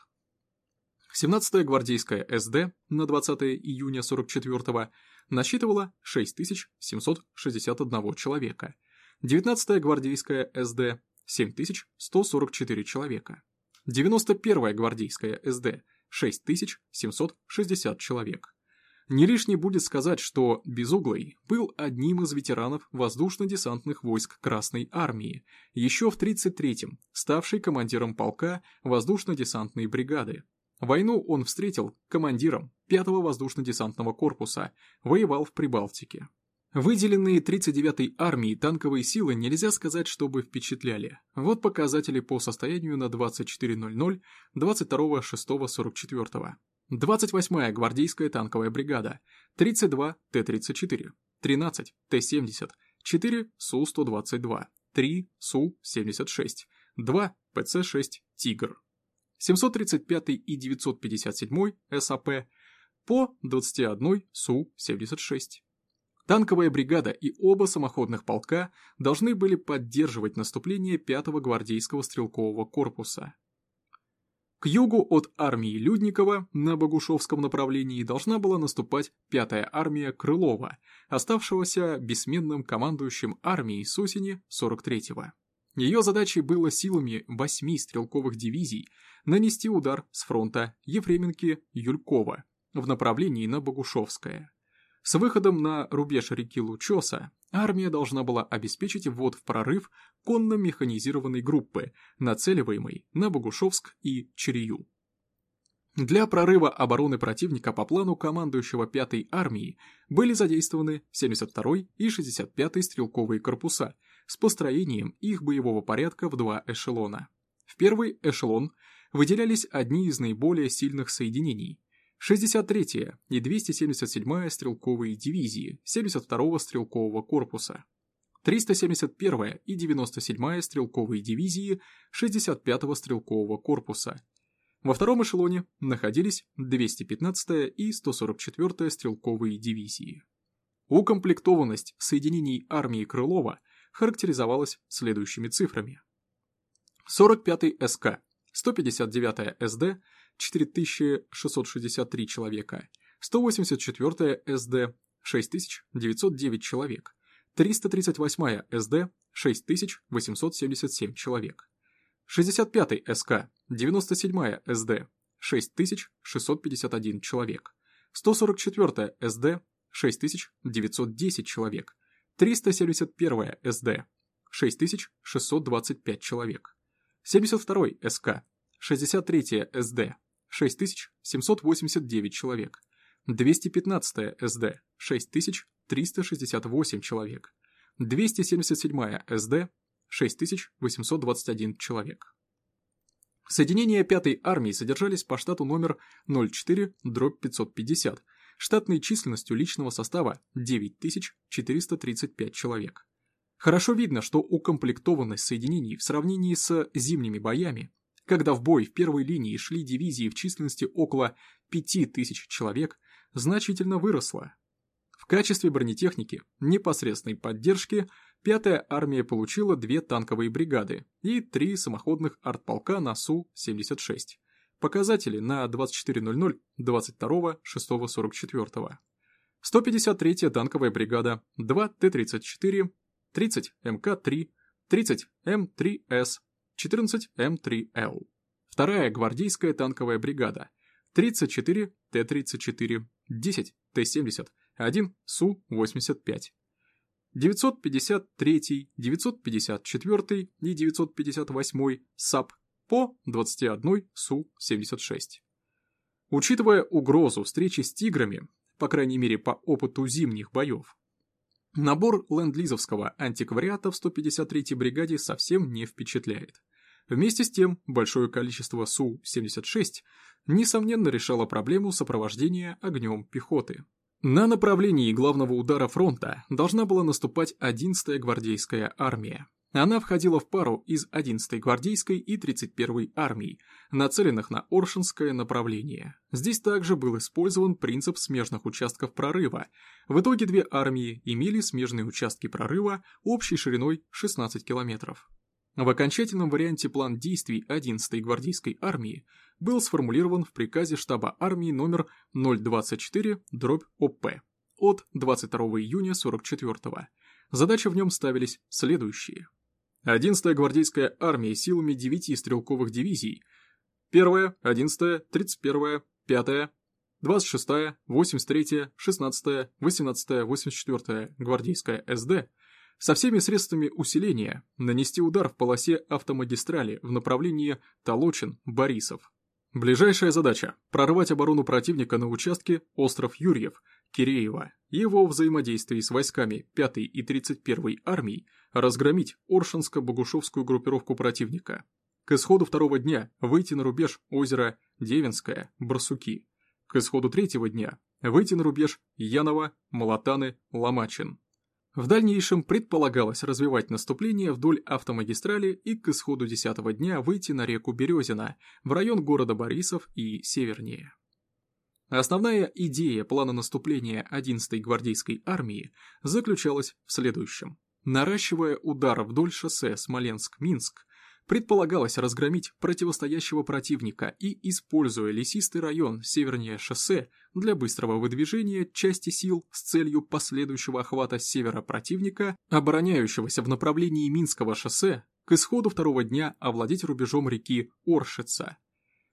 17-я гвардейская СД на 20 июня 44-го насчитывала 6761 человека, 19-я гвардейская СД 7144 человека. 91-я гвардейская СД – 6760 человек. Не лишне будет сказать, что Безуглый был одним из ветеранов воздушно-десантных войск Красной Армии, еще в 33-м, ставший командиром полка воздушно-десантной бригады. Войну он встретил командиром 5-го воздушно-десантного корпуса, воевал в Прибалтике. Выделенные 39-й армией танковые силы нельзя сказать, чтобы впечатляли. Вот показатели по состоянию на 24.00 22.06.44. 28-я гвардейская танковая бригада, 32 Т-34, 13 Т-70, 4 Су-122, 3 Су-76, 2 ПЦ-6 «Тигр». 735 и 957 САП по 21 Су-76. Танковая бригада и оба самоходных полка должны были поддерживать наступление 5-го гвардейского стрелкового корпуса. К югу от армии Людникова на Богушевском направлении должна была наступать 5-я армия Крылова, оставшегося бессменным командующим армией с осени 43-го. Ее задачей было силами 8 стрелковых дивизий нанести удар с фронта Ефременки-Юлькова в направлении на Богушевское. С выходом на рубеж реки Лучоса армия должна была обеспечить ввод в прорыв конно-механизированной группы, нацеливаемой на Богушевск и Чирию. Для прорыва обороны противника по плану командующего 5-й армии были задействованы 72-й и 65-й стрелковые корпуса с построением их боевого порядка в два эшелона. В первый эшелон выделялись одни из наиболее сильных соединений 63-я и 277-я стрелковые дивизии 72-го стрелкового корпуса, 371-я и 97-я стрелковые дивизии 65-го стрелкового корпуса. Во втором эшелоне находились 215-я и 144-я стрелковые дивизии. Укомплектованность соединений армии Крылова характеризовалась следующими цифрами. 45-й СК, 159-я СД, 4663 человека, 184 СД 6909 человек, 338 СД 6877 человек, 65 СК 97 СД 6651 человек, 144 СД 6910 человек, 371 СД 6625 человек, 72 СК 63 СД 6789 человек, 215 СД – 6368 человек, 277 СД – 6821 человек. Соединения 5-й армии содержались по штату номер 04-550, штатной численностью личного состава 9435 человек. Хорошо видно, что укомплектованность соединений в сравнении с зимними боями когда в бой в первой линии шли дивизии в численности около 5000 человек, значительно выросла. В качестве бронетехники непосредственной поддержки 5-я армия получила две танковые бригады и три самоходных артполка на Су-76. Показатели на 24.00 22.06.44. 153-я танковая бригада, 2 Т-34, 30 МК-3, 30 М3С, 14 М3Л. Вторая гвардейская танковая бригада, 34 Т-34, 10 Т-70, 1 Су-85. 953, 954 и 958 САП по 21 Су-76. Учитывая угрозу встречи с тиграми, по крайней мере по опыту зимних боев, набор ленд-лизовского антиквариата в 153-й бригаде совсем не впечатляет. Вместе с тем, большое количество Су-76 несомненно решало проблему сопровождения огнем пехоты. На направлении главного удара фронта должна была наступать 11-я гвардейская армия. Она входила в пару из 11-й гвардейской и 31-й армий, нацеленных на Оршинское направление. Здесь также был использован принцип смежных участков прорыва. В итоге две армии имели смежные участки прорыва общей шириной 16 километров. В окончательном варианте план действий 11-й гвардейской армии был сформулирован в приказе штаба армии номер 024-ОП от 22 июня 44 -го. Задачи в нем ставились следующие. 11-я гвардейская армия силами 9 стрелковых дивизий 1-я, 11-я, 31-я, 5-я, 26-я, 83-я, 16-я, 18-я, 84-я гвардейская СД со всеми средствами усиления нанести удар в полосе автомагистрали в направлении Толочин-Борисов. Ближайшая задача – прорвать оборону противника на участке Остров Юрьев, Киреева, его взаимодействии с войсками 5-й и 31-й армий, разгромить Оршинско-Богушевскую группировку противника. К исходу второго дня выйти на рубеж озера Девинское, Барсуки. К исходу третьего дня выйти на рубеж Янова, Молотаны, Ломачин. В дальнейшем предполагалось развивать наступление вдоль автомагистрали и к исходу 10 дня выйти на реку Березина, в район города Борисов и севернее. Основная идея плана наступления 11-й гвардейской армии заключалась в следующем. Наращивая удар вдоль шоссе Смоленск-Минск, Предполагалось разгромить противостоящего противника и, используя лесистый район севернее шоссе для быстрого выдвижения части сил с целью последующего охвата севера противника, обороняющегося в направлении Минского шоссе, к исходу второго дня овладеть рубежом реки Оршица,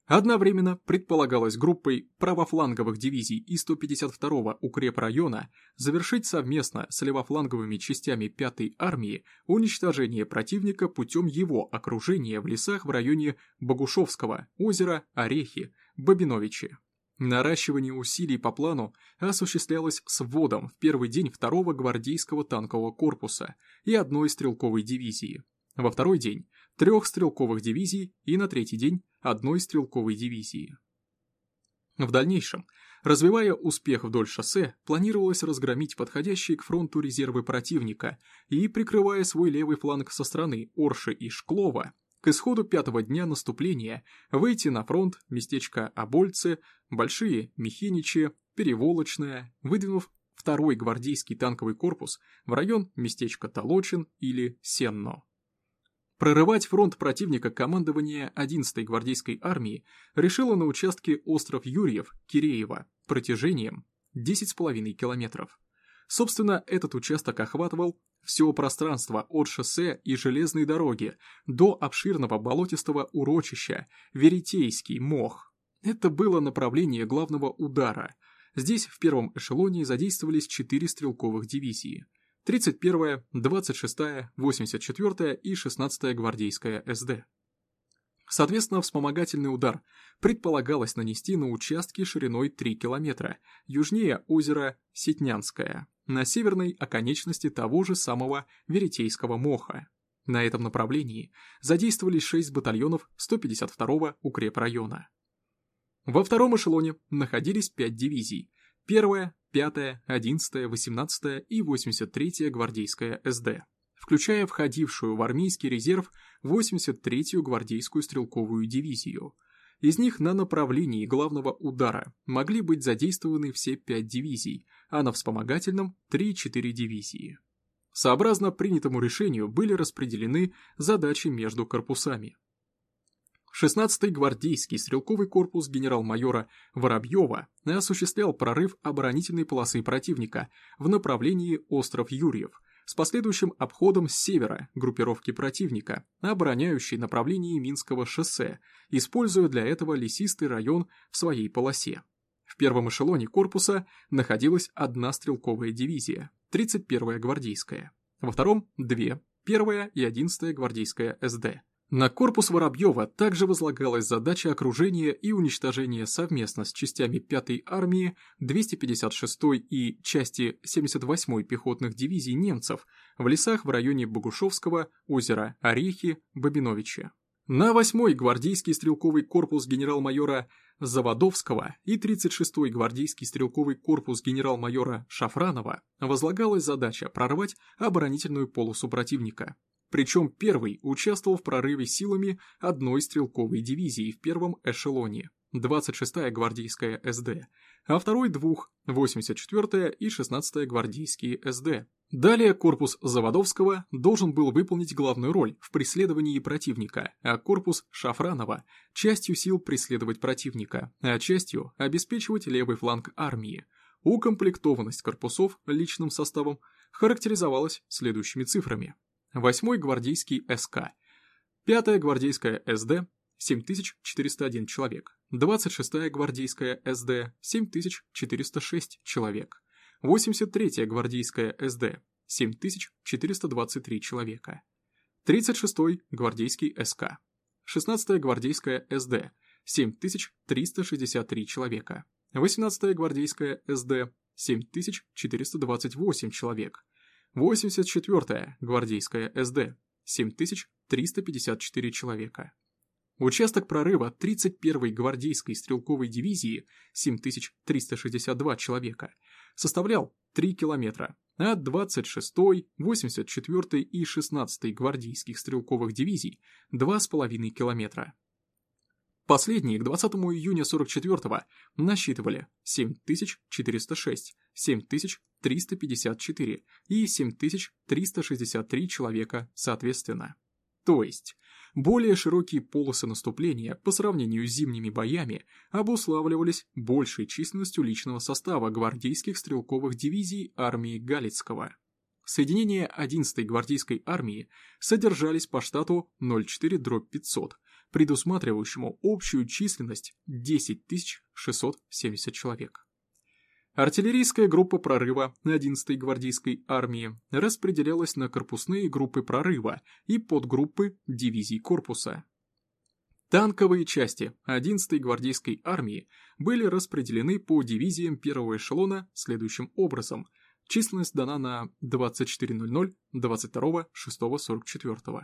Одновременно предполагалось группой правофланговых дивизий и 152-го укрепрайона завершить совместно с левофланговыми частями 5-й армии уничтожение противника путем его окружения в лесах в районе Богушевского, озера Орехи, Бабиновичи. Наращивание усилий по плану осуществлялось с вводом в первый день второго гвардейского танкового корпуса и одной стрелковой дивизии. Во второй день трех стрелковых дивизий и на третий день одной стрелковой дивизии. В дальнейшем, развивая успех вдоль шоссе, планировалось разгромить подходящие к фронту резервы противника и, прикрывая свой левый фланг со стороны Орши и Шклова, к исходу пятого дня наступления выйти на фронт местечко Обольцы, Большие Михиничи, Переволочное, выдвинув второй гвардейский танковый корпус в район местечка Толочин или Сенно. Прорывать фронт противника командование 11-й гвардейской армии решило на участке остров Юрьев, Киреева, протяжением 10,5 километров. Собственно, этот участок охватывал все пространство от шоссе и железной дороги до обширного болотистого урочища Веритейский мох. Это было направление главного удара. Здесь в первом эшелоне задействовались четыре стрелковых дивизии – 31-я, 26-я, 84-я и 16-я гвардейская СД. Соответственно, вспомогательный удар предполагалось нанести на участке шириной 3 километра, южнее озера Сетнянское, на северной оконечности того же самого Веретейского моха. На этом направлении задействовались 6 батальонов 152-го укрепрайона. Во втором эшелоне находились 5 дивизий, первая, 5-я, 11-я, 18-я и 83-я гвардейская СД, включая входившую в армейский резерв 83-ю гвардейскую стрелковую дивизию. Из них на направлении главного удара могли быть задействованы все 5 дивизий, а на вспомогательном 3-4 дивизии. Сообразно принятому решению были распределены задачи между корпусами. 16-й гвардейский стрелковый корпус генерал-майора Воробьева осуществлял прорыв оборонительной полосы противника в направлении остров Юрьев с последующим обходом с севера группировки противника, обороняющей направление Минского шоссе, используя для этого лесистый район в своей полосе. В первом эшелоне корпуса находилась одна стрелковая дивизия, 31-я гвардейская, во втором – две, 1-я и 11-я гвардейская СД. На корпус Воробьева также возлагалась задача окружения и уничтожения совместно с частями 5-й армии, 256-й и части 78-й пехотных дивизий немцев в лесах в районе Богушевского, озера Орехи, Бабиновича. На 8-й гвардейский стрелковый корпус генерал-майора Заводовского и 36-й гвардейский стрелковый корпус генерал-майора Шафранова возлагалась задача прорвать оборонительную полосу противника. Причем первый участвовал в прорыве силами одной стрелковой дивизии в первом эшелоне, 26-я гвардейская СД, а второй двух, 84-я и 16-я гвардейские СД. Далее корпус Заводовского должен был выполнить главную роль в преследовании противника, а корпус Шафранова – частью сил преследовать противника, а частью обеспечивать левый фланг армии. Укомплектованность корпусов личным составом характеризовалась следующими цифрами. 8-й гвардейский СК, 5-я гвардейская СД 7401 человек, 26-я гвардейская СД 7406 человек, 83-я гвардейская СД 7423 человека, 36-й гвардейский СК, 16-я гвардейская СД 7363 человека, 18-я гвардейская СД 7428 человек, 84-я гвардейская СД, 7354 человека. Участок прорыва 31-й гвардейской стрелковой дивизии, 7362 человека, составлял 3 километра, а 26-й, 84-й и 16-й гвардейских стрелковых дивизий – 2,5 километра. Последние к 20 июня 44-го насчитывали 7406, 7354 и 7363 человека соответственно. То есть, более широкие полосы наступления по сравнению с зимними боями обуславливались большей численностью личного состава гвардейских стрелковых дивизий армии Галицкого. Соединения 11-й гвардейской армии содержались по штату 04-500, предусматривающему общую численность 10 670 человек. Артиллерийская группа прорыва 11-й гвардейской армии распределялась на корпусные группы прорыва и подгруппы дивизий корпуса. Танковые части 11-й гвардейской армии были распределены по дивизиям первого эшелона следующим образом. Численность дана на 24.00 22.06.44.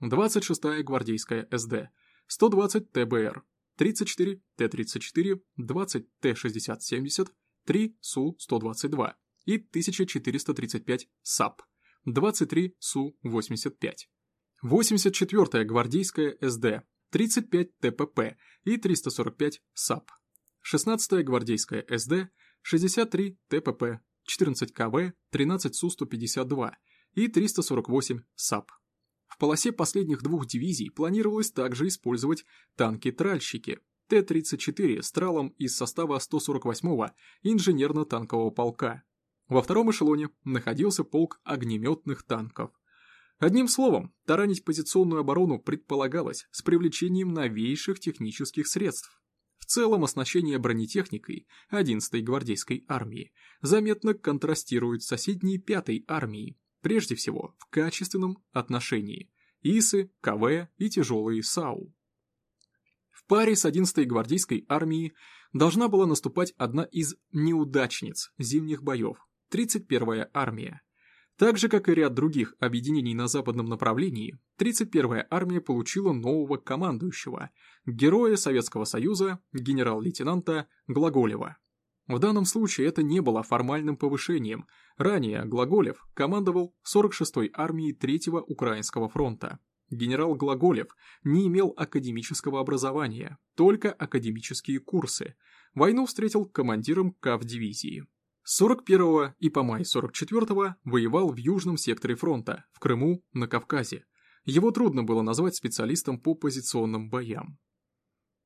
26-я гвардейская СД, 120 ТБР, 34 Т-34, 20 Т-60-70, 3 Су-122 и 1435 САП, 23 Су-85. 84-я гвардейская СД, 35 ТПП и 345 САП. 16-я гвардейская СД, 63 ТПП, 14 КВ, 13 Су-152 и 348 САП. В полосе последних двух дивизий планировалось также использовать танки-тральщики Т-34 с тралом из состава 148-го инженерно-танкового полка. Во втором эшелоне находился полк огнеметных танков. Одним словом, таранить позиционную оборону предполагалось с привлечением новейших технических средств. В целом оснащение бронетехникой 11-й гвардейской армии заметно контрастирует с соседней 5-й армией, прежде всего в качественном отношении – ИСы, КВ и тяжелые САУ. Паре с 11-й гвардейской армией должна была наступать одна из неудачниц зимних боев – 31-я армия. Так же, как и ряд других объединений на западном направлении, 31-я армия получила нового командующего – героя Советского Союза, генерал-лейтенанта Глаголева. В данном случае это не было формальным повышением. Ранее Глаголев командовал 46-й армией 3-го Украинского фронта. Генерал Глаголев не имел академического образования, только академические курсы. Войну встретил командиром КАВ-дивизии. С 41-го и по май 44-го воевал в южном секторе фронта, в Крыму, на Кавказе. его трудно было назвать специалистом по позиционным боям.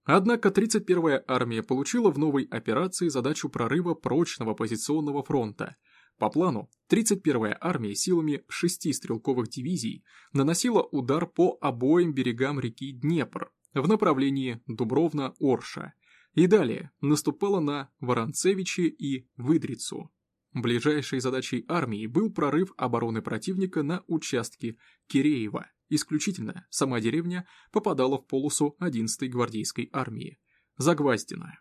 Однако 31-я армия получила в новой операции задачу прорыва прочного позиционного фронта. По плану, 31-я армия силами шести стрелковых дивизий наносила удар по обоим берегам реки Днепр в направлении Дубровна-Орша и далее наступала на Воронцевичи и Выдрицу. Ближайшей задачей армии был прорыв обороны противника на участке Киреева. Исключительно сама деревня попадала в полосу 11-й гвардейской армии. Загваздина.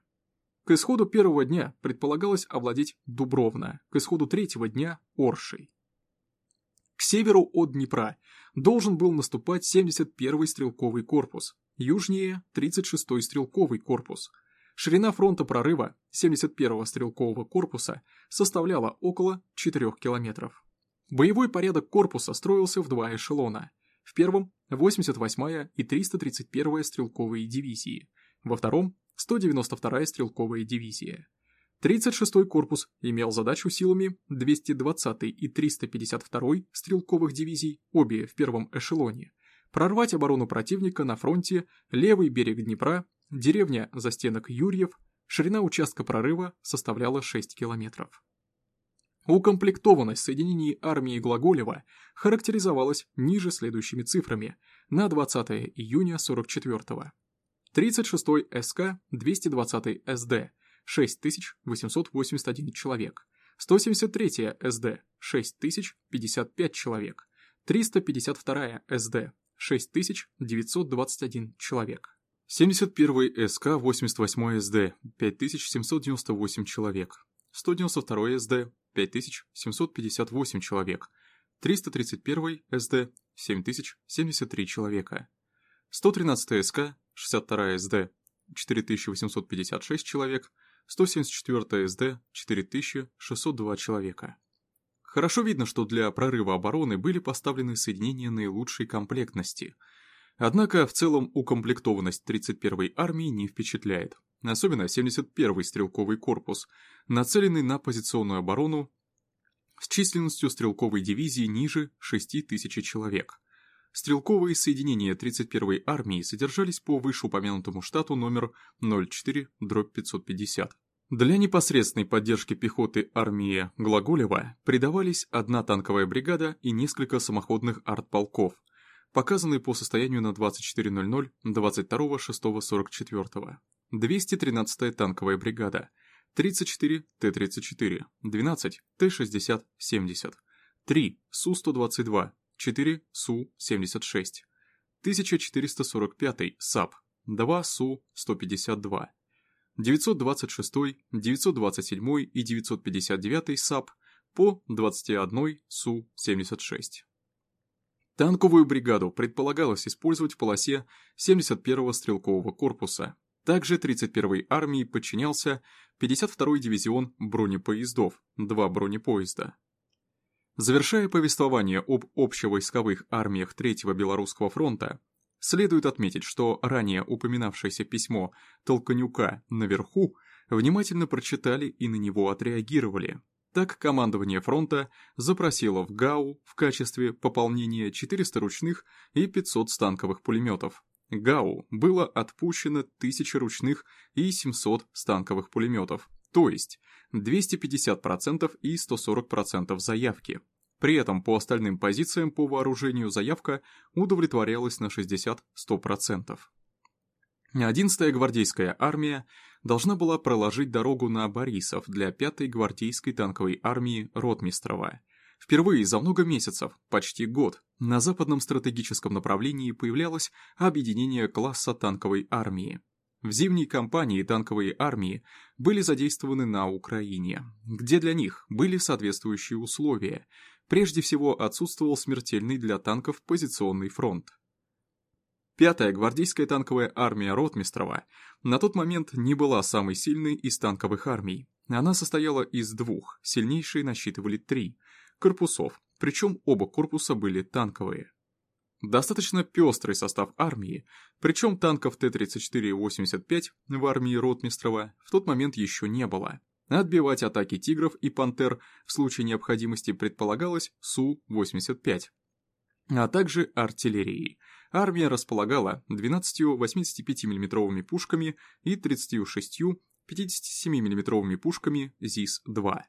К исходу первого дня предполагалось овладеть Дубровна, к исходу третьего дня – Оршей. К северу от Днепра должен был наступать 71-й стрелковый корпус, южнее – 36-й стрелковый корпус – Ширина фронта прорыва 71-го стрелкового корпуса составляла около 4 километров. Боевой порядок корпуса строился в два эшелона. В первом – 88-я и 331-я стрелковые дивизии, во втором – 192-я стрелковая дивизия. 36-й корпус имел задачу силами 220-й и 352-й стрелковых дивизий, обе в первом эшелоне, прорвать оборону противника на фронте левый берег Днепра Деревня за стенок Юрьев, ширина участка прорыва составляла 6 километров. Укомплектованность соединений армии Глаголева характеризовалась ниже следующими цифрами на 20 июня 44-го. 36-й СК 220-й СД 6881 человек, 173-я СД 6055 человек, 352-я СД 6921 человек. 71 СК 88 СД 5798 человек, 192 СД 5758 человек, 331 СД 7073 человека, 113 СК 62 СД 4856 человек, 174 СД 4602 человека. Хорошо видно, что для прорыва обороны были поставлены соединения наилучшей комплектности – Однако в целом укомплектованность 31-й армии не впечатляет. Особенно 71-й стрелковый корпус, нацеленный на позиционную оборону с численностью стрелковой дивизии ниже 6 тысяч человек. Стрелковые соединения 31-й армии содержались по вышеупомянутому штату номер 04-550. Для непосредственной поддержки пехоты армии Глаголева придавались одна танковая бригада и несколько самоходных артполков – показанный по состоянию на 24.00 22.06.44. 213-я танковая бригада, 34 Т-34, 12 Т-60-70, 3 Су-122, 4 Су-76, 1445 САП, 2 Су-152, 926, 927 и 959 САП по 21 Су-76. Танковую бригаду предполагалось использовать в полосе 71-го стрелкового корпуса. Также 31-й армии подчинялся 52-й дивизион бронепоездов, два бронепоезда. Завершая повествование об общевойсковых армиях Третьего Белорусского фронта, следует отметить, что ранее упоминавшееся письмо Толканюка наверху внимательно прочитали и на него отреагировали. Так командование фронта запросило в ГАУ в качестве пополнения 400 ручных и 500 станковых пулеметов. ГАУ было отпущено 1000 ручных и 700 станковых пулеметов, то есть 250% и 140% заявки. При этом по остальным позициям по вооружению заявка удовлетворялась на 60-100%. 11-я гвардейская армия должна была проложить дорогу на Борисов для 5-й гвардейской танковой армии Ротмистрова. Впервые за много месяцев, почти год, на западном стратегическом направлении появлялось объединение класса танковой армии. В зимней кампании танковые армии были задействованы на Украине, где для них были соответствующие условия. Прежде всего отсутствовал смертельный для танков позиционный фронт. Пятая гвардейская танковая армия Ротмистрова на тот момент не была самой сильной из танковых армий. Она состояла из двух, сильнейшие насчитывали три, корпусов, причем оба корпуса были танковые. Достаточно пестрый состав армии, причем танков Т-34-85 в армии Ротмистрова в тот момент еще не было. Отбивать атаки «Тигров» и «Пантер» в случае необходимости предполагалось Су-85. а также артиллерией. Армия располагала 12 85 миллиметровыми пушками и 36 57 миллиметровыми пушками ЗИС-2.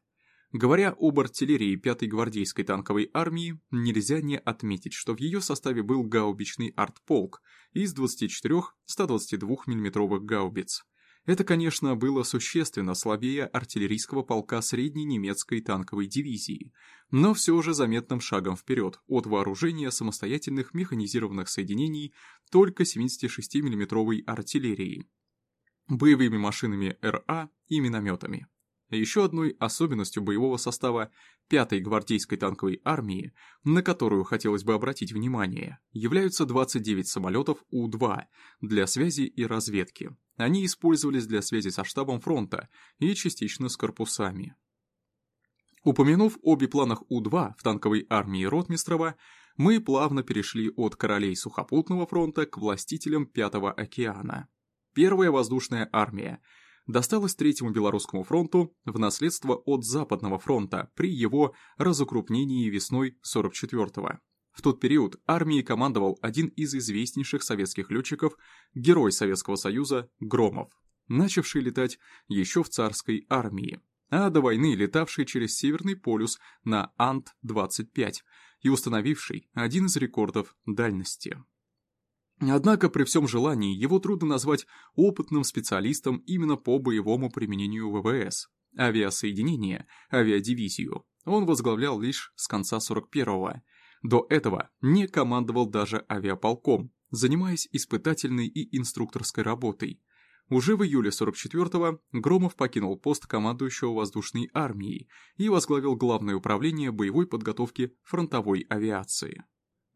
Говоря об артиллерии 5-й гвардейской танковой армии, нельзя не отметить, что в ее составе был гаубичный артполк из 24 122 миллиметровых гаубиц. Это, конечно, было существенно слабее артиллерийского полка средней немецкой танковой дивизии, но все же заметным шагом вперед от вооружения самостоятельных механизированных соединений только 76 миллиметровой артиллерии, боевыми машинами РА и минометами. Еще одной особенностью боевого состава 5-й гвардейской танковой армии, на которую хотелось бы обратить внимание, являются 29 самолетов У-2 для связи и разведки. Они использовались для связи со штабом фронта и частично с корпусами. Упомянув о бипланах У-2 в танковой армии Ротмистрова, мы плавно перешли от королей сухопутного фронта к властителям Пятого океана. Первая воздушная армия – досталось Третьему Белорусскому фронту в наследство от Западного фронта при его разукрупнении весной 44-го. В тот период армией командовал один из известнейших советских летчиков, герой Советского Союза Громов, начавший летать еще в царской армии, а до войны летавший через Северный полюс на Ант-25 и установивший один из рекордов дальности. Однако при всем желании его трудно назвать опытным специалистом именно по боевому применению ВВС. Авиасоединение, авиадивизию, он возглавлял лишь с конца 41-го. До этого не командовал даже авиаполком, занимаясь испытательной и инструкторской работой. Уже в июле 44-го Громов покинул пост командующего воздушной армией и возглавил Главное управление боевой подготовки фронтовой авиации.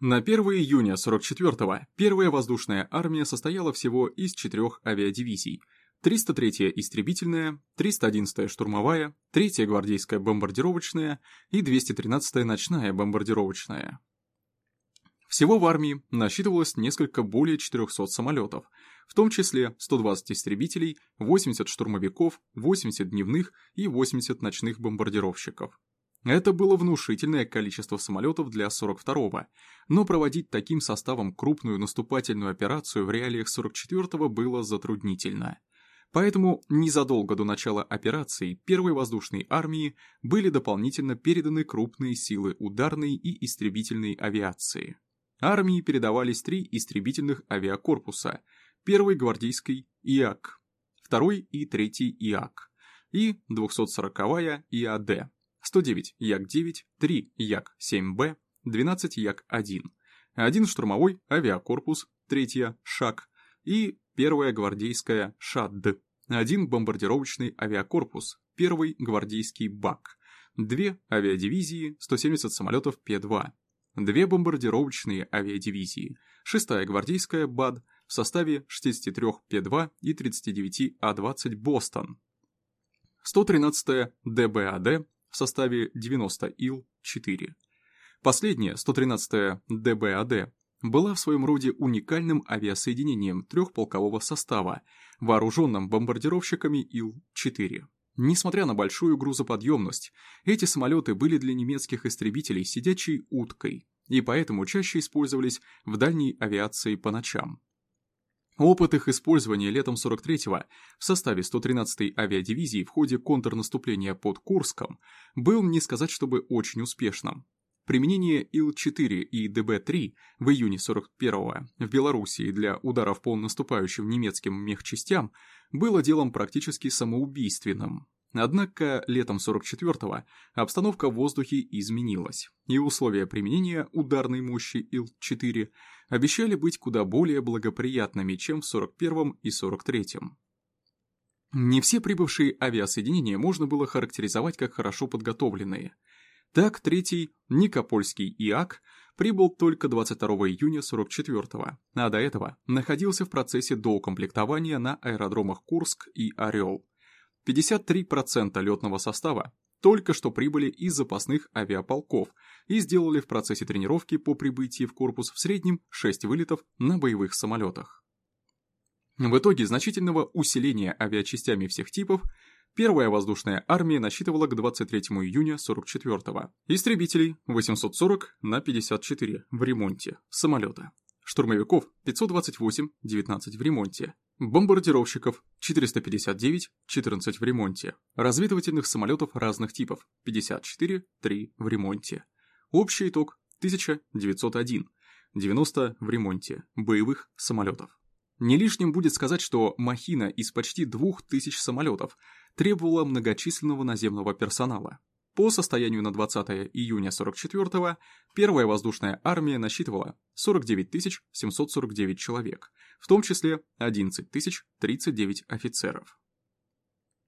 На 1 июня 44-го первая воздушная армия состояла всего из четырех авиадивизий. 303-я истребительная, 311-я штурмовая, 3-я гвардейская бомбардировочная и 213-я ночная бомбардировочная. Всего в армии насчитывалось несколько более 400 самолетов, в том числе 120 истребителей, 80 штурмовиков, 80 дневных и 80 ночных бомбардировщиков. Это было внушительное количество самолетов для 42-го, но проводить таким составом крупную наступательную операцию в реалиях 44-го было затруднительно. Поэтому незадолго до начала операции первой воздушной армии были дополнительно переданы крупные силы ударной и истребительной авиации. Армии передавались три истребительных авиакорпуса, первый гвардейский ИАК, второй и третий ИАК и 240-я ИАД. 109 Як-9, 3 Як-7Б, 12 Як-1, один. Штурмовой авиакорпус, третья ШАК и первая гвардейская ШАД, один бомбардировочный авиакорпус, первый гвардейский БАК, две авиадивизии, 170 самолетов Пе-2, две бомбардировочные авиадивизии, шестая гвардейская БАД в составе 63 Пе-2 и 39 А-20 «Бостон», 113-я ДБАД в составе 90 Ил-4. Последняя, 113-я ДБАД, была в своем роде уникальным авиасоединением трехполкового состава, вооруженным бомбардировщиками Ил-4. Несмотря на большую грузоподъемность, эти самолеты были для немецких истребителей сидячей уткой, и поэтому чаще использовались в дальней авиации по ночам. Опыт их использования летом 43-го в составе 113-й авиадивизии в ходе контрнаступления под Курском был, не сказать чтобы, очень успешным. Применение Ил-4 и ДБ-3 в июне 41-го в Белоруссии для ударов по наступающим немецким мехчастям было делом практически самоубийственным. Однако летом 44-го обстановка в воздухе изменилась, и условия применения ударной мощи Ил-4 обещали быть куда более благоприятными, чем в 41-м и 43-м. Не все прибывшие авиасоединения можно было характеризовать как хорошо подготовленные. Так, третий, Никопольский ИАК, прибыл только 22 июня 44-го, а до этого находился в процессе доукомплектования на аэродромах Курск и Орел. 53% летного состава только что прибыли из запасных авиаполков и сделали в процессе тренировки по прибытии в корпус в среднем 6 вылетов на боевых самолетах. В итоге значительного усиления авиачастями всех типов Первая воздушная армия насчитывала к 23 июня 44-го. Истребителей 840 на 54 в ремонте самолета. Штурмовиков 528, 19 в ремонте. Бомбардировщиков 459, 14 в ремонте. Разведывательных самолетов разных типов 54, 3 в ремонте. Общий итог 1901, 90 в ремонте боевых самолетов. Не лишним будет сказать, что махина из почти 2000 самолетов требовала многочисленного наземного персонала. По состоянию на 20 июня 44-го первая воздушная армия насчитывала 49 749 человек, в том числе 11 039 офицеров.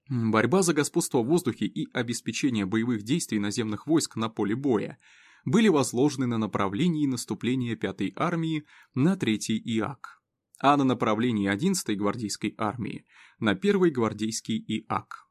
Борьба за господство в воздухе и обеспечение боевых действий наземных войск на поле боя были возложены на направлении наступления 5-й армии на 3-й ИАК, а на направлении 11-й гвардейской армии на 1-й гвардейский ИАК.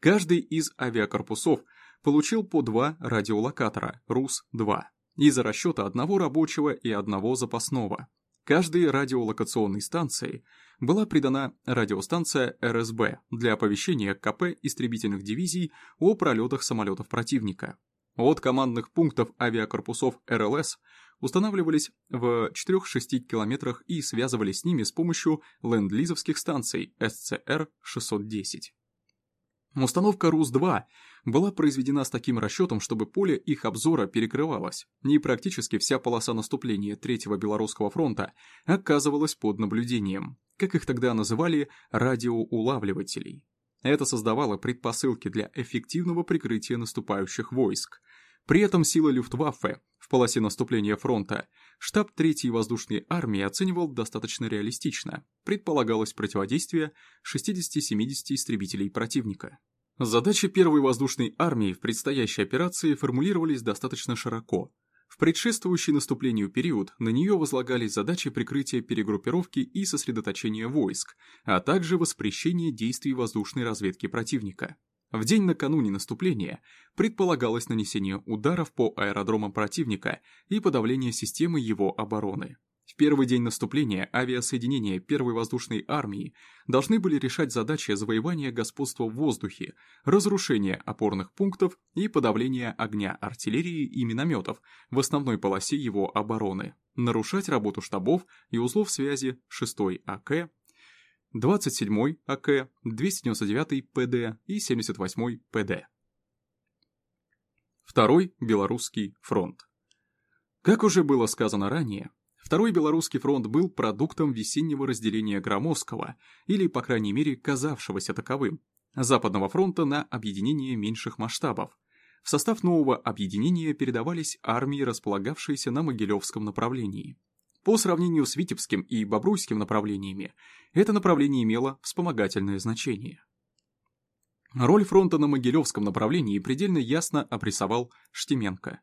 Каждый из авиакорпусов получил по два радиолокатора РУС-2 из-за расчета одного рабочего и одного запасного. Каждой радиолокационной станции была придана радиостанция РСБ для оповещения КП истребительных дивизий о пролетах самолетов противника. От командных пунктов авиакорпусов РЛС устанавливались в 4-6 километрах и связывались с ними с помощью ленд-лизовских станций СЦР-610. Установка РУС-2 была произведена с таким расчетом, чтобы поле их обзора перекрывалось, и практически вся полоса наступления Третьего Белорусского фронта оказывалась под наблюдением, как их тогда называли радиоулавливателей. Это создавало предпосылки для эффективного прикрытия наступающих войск. При этом силы Люфтваффе в полосе наступления фронта штаб 3-й воздушной армии оценивал достаточно реалистично. Предполагалось противодействие 60-70 истребителей противника. Задачи первой воздушной армии в предстоящей операции формулировались достаточно широко. В предшествующий наступлению период на нее возлагались задачи прикрытия перегруппировки и сосредоточения войск, а также воспрещения действий воздушной разведки противника. В день накануне наступления предполагалось нанесение ударов по аэродромам противника и подавление системы его обороны. В первый день наступления авиасоединения Первой воздушной армии должны были решать задачи завоевания господства в воздухе, разрушения опорных пунктов и подавления огня артиллерии и минометов в основной полосе его обороны, нарушать работу штабов и узлов связи 6-й АК, 27-й АК, 299-й ПД и 78-й ПД. Второй Белорусский фронт. Как уже было сказано ранее, Второй Белорусский фронт был продуктом весеннего разделения Громоздкого, или, по крайней мере, казавшегося таковым, Западного фронта на объединение меньших масштабов. В состав нового объединения передавались армии, располагавшиеся на Могилевском направлении. По сравнению с Витебским и Бобруйским направлениями, это направление имело вспомогательное значение. Роль фронта на Могилевском направлении предельно ясно обрисовал Штеменко.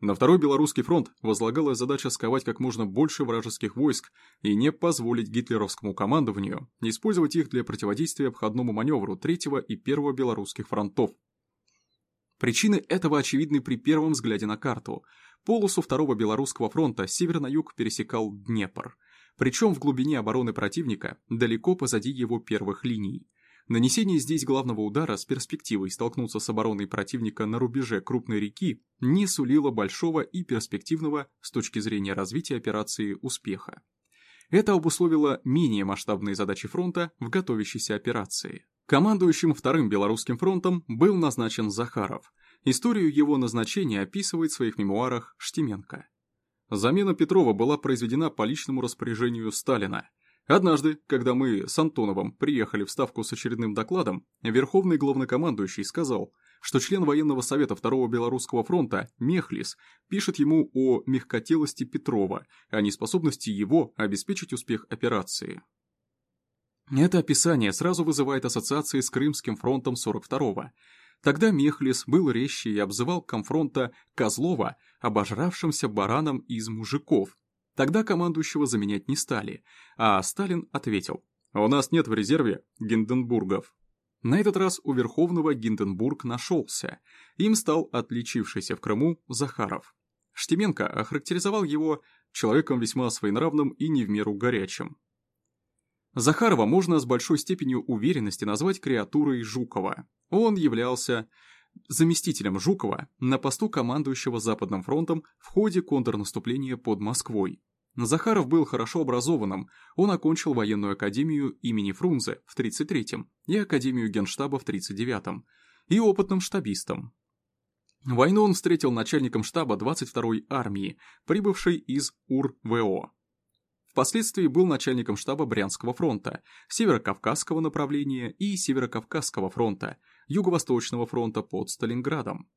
На Второй Белорусский фронт возлагалась задача сковать как можно больше вражеских войск и не позволить гитлеровскому командованию использовать их для противодействия обходному маневру Третьего и Первого Белорусских фронтов. Причины этого очевидны при первом взгляде на карту. Полосу Второго Белорусского фронта с севера на юг пересекал Днепр, причем в глубине обороны противника, далеко позади его первых линий – Нанесение здесь главного удара с перспективой столкнуться с обороной противника на рубеже крупной реки не сулило большого и перспективного с точки зрения развития операции успеха. Это обусловило менее масштабные задачи фронта в готовящейся операции. Командующим Вторым Белорусским фронтом был назначен Захаров. Историю его назначения описывает в своих мемуарах Штеменко. Замена Петрова была произведена по личному распоряжению Сталина – Однажды, когда мы с Антоновым приехали в Ставку с очередным докладом, Верховный главнокомандующий сказал, что член военного совета Второго Белорусского фронта Мехлис пишет ему о мягкотелости Петрова, а неспособности его обеспечить успех операции. Это описание сразу вызывает ассоциации с Крымским фронтом 42-го. Тогда Мехлис был резче и обзывал комфронта Козлова обожравшимся бараном из мужиков, Тогда командующего заменять не стали, а Сталин ответил, «У нас нет в резерве Гинденбургов». На этот раз у Верховного Гинденбург нашелся. Им стал отличившийся в Крыму Захаров. Штеменко охарактеризовал его человеком весьма своенравным и не в меру горячим. Захарова можно с большой степенью уверенности назвать креатурой Жукова. Он являлся заместителем Жукова на посту командующего Западным фронтом в ходе контрнаступления под Москвой. Захаров был хорошо образованным, он окончил военную академию имени Фрунзе в 33-м и Академию Генштаба в 39-м, и опытным штабистом. Войну он встретил начальником штаба 22-й армии, прибывшей из УР-ВО. Впоследствии был начальником штаба Брянского фронта, Северокавказского направления и Северокавказского фронта, Юго-Восточного фронта под Сталинградом.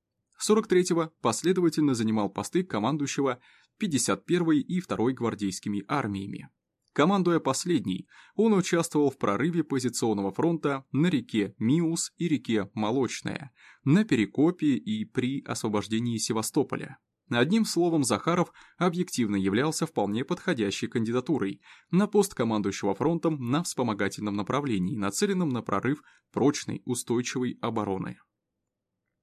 43-го последовательно занимал посты командующего 51-й и 2-й гвардейскими армиями. Командуя последней, он участвовал в прорыве позиционного фронта на реке Миус и реке Молочная, на Перекопе и при освобождении Севастополя. Одним словом, Захаров объективно являлся вполне подходящей кандидатурой на пост командующего фронтом на вспомогательном направлении, нацеленном на прорыв прочной устойчивой обороны.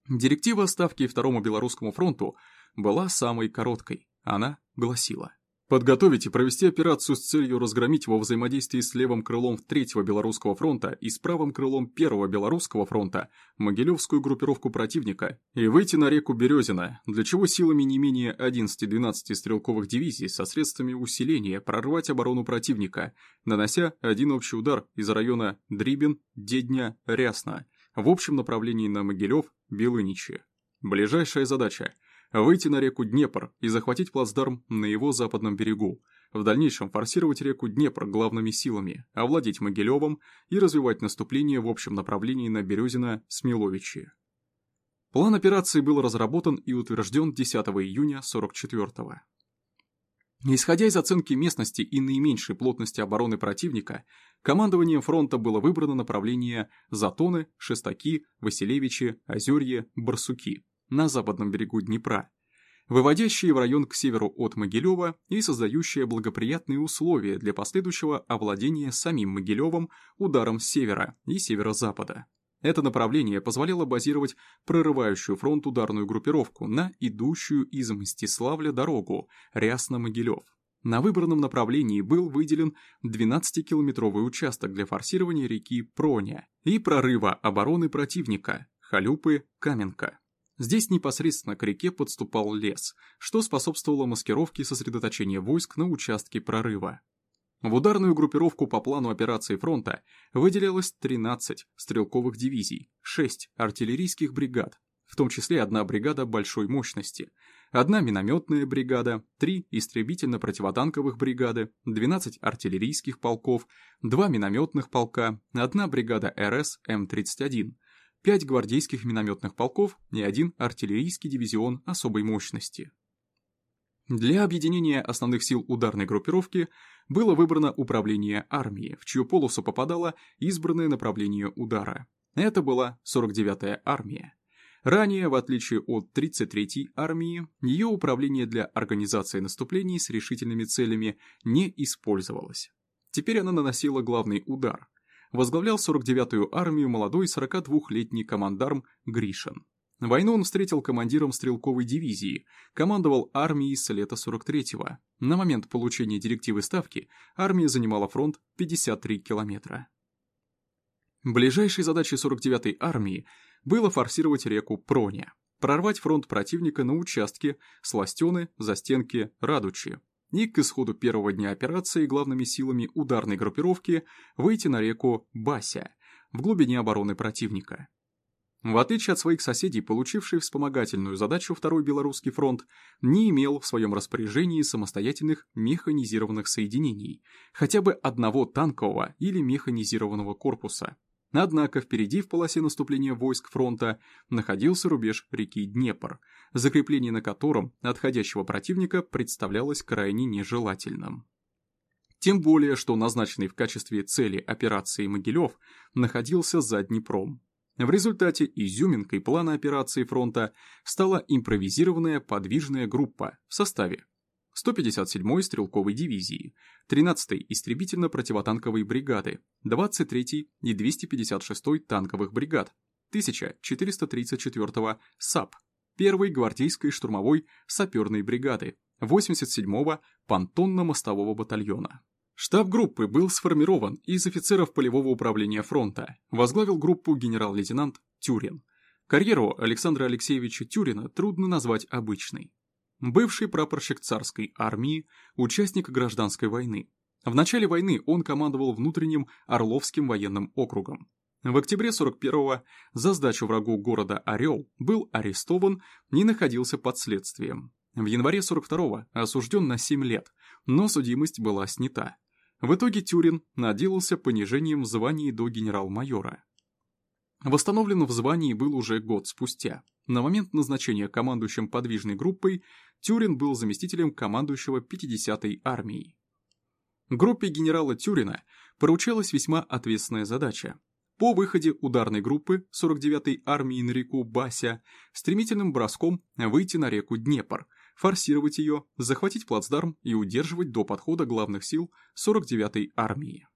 Директива о ставке Второму Белорусскому фронту была самой короткой. Она гласила Подготовить и провести операцию с целью разгромить во взаимодействии с левым крылом Третьего Белорусского фронта и с правым крылом Первого Белорусского фронта Могилевскую группировку противника и выйти на реку Березина, для чего силами не менее 11-12 стрелковых дивизий со средствами усиления прорвать оборону противника, нанося один общий удар из района Дрибин, Дедня, Рясна в общем направлении на Могилев, Белыничи. Ближайшая задача – выйти на реку Днепр и захватить плацдарм на его западном берегу, в дальнейшем форсировать реку Днепр главными силами, овладеть Могилевым и развивать наступление в общем направлении на Березино-Смиловичи. План операции был разработан и утвержден 10 июня 44-го. Исходя из оценки местности и наименьшей плотности обороны противника, командованием фронта было выбрано направление Затоны, Шестаки, Василевичи, Озерье, Барсуки на западном берегу Днепра, выводящие в район к северу от Могилева и создающие благоприятные условия для последующего овладения самим Могилевым ударом с севера и северо-запада. Это направление позволяло базировать прорывающую фронт ударную группировку на идущую из Мстиславля дорогу Рясно-Могилев. На выбранном направлении был выделен 12-километровый участок для форсирования реки Проня и прорыва обороны противника Халюпы-Каменка. Здесь непосредственно к реке подступал лес, что способствовало маскировке сосредоточения войск на участке прорыва. В ударную группировку по плану операции фронта выделялось 13 стрелковых дивизий, 6 артиллерийских бригад, в том числе одна бригада большой мощности, одна минометная бригада, три истребительно-противотанковых бригады, 12 артиллерийских полков, два минометных полка, одна бригада РС М-31, пять гвардейских минометных полков и один артиллерийский дивизион особой мощности. Для объединения основных сил ударной группировки было выбрано управление армии, в чью полосу попадало избранное направление удара. Это была 49-я армия. Ранее, в отличие от 33-й армии, ее управление для организации наступлений с решительными целями не использовалось. Теперь она наносила главный удар – возглавлял 49-ю армию молодой 42-летний командарм Гришин. Войну он встретил командиром стрелковой дивизии, командовал армией с лета 43-го. На момент получения директивы Ставки армия занимала фронт 53 километра. Ближайшей задачей 49-й армии было форсировать реку Проня, прорвать фронт противника на участке Сластены, Застенки, Радучи, и к исходу первого дня операции главными силами ударной группировки выйти на реку Бася в глубине обороны противника. В отличие от своих соседей, получивший вспомогательную задачу Второй Белорусский фронт не имел в своем распоряжении самостоятельных механизированных соединений, хотя бы одного танкового или механизированного корпуса, Однако впереди в полосе наступления войск фронта находился рубеж реки Днепр, закрепление на котором отходящего противника представлялось крайне нежелательным. Тем более, что назначенный в качестве цели операции Могилев находился за Днепром. В результате изюминкой плана операции фронта стала импровизированная подвижная группа в составе 157-й стрелковой дивизии, 13-й истребительно-противотанковой бригады, 23-й и 256-й танковых бригад, 1434-го САП, 1-й гвардейской штурмовой саперной бригады, 87-го понтонно-мостового батальона, Штаб группы был сформирован из офицеров полевого управления фронта, возглавил группу генерал-лейтенант Тюрин. Карьеру Александра Алексеевича Тюрина трудно назвать обычной. Бывший прапорщик царской армии, участник гражданской войны. В начале войны он командовал внутренним Орловским военным округом. В октябре 41-го за сдачу врагу города Орел был арестован и находился под следствием. В январе 42-го осужден на 7 лет, но судимость была снята. В итоге Тюрин наделался понижением в звании до генерал-майора. Восстановлен в звании был уже год спустя. На момент назначения командующим подвижной группой Тюрин был заместителем командующего 50-й армией. Группе генерала Тюрина поручалась весьма ответственная задача по выходе ударной группы 49-й армии на реку Бася стремительным броском выйти на реку Днепр, форсировать ее, захватить плацдарм и удерживать до подхода главных сил 49-й армии.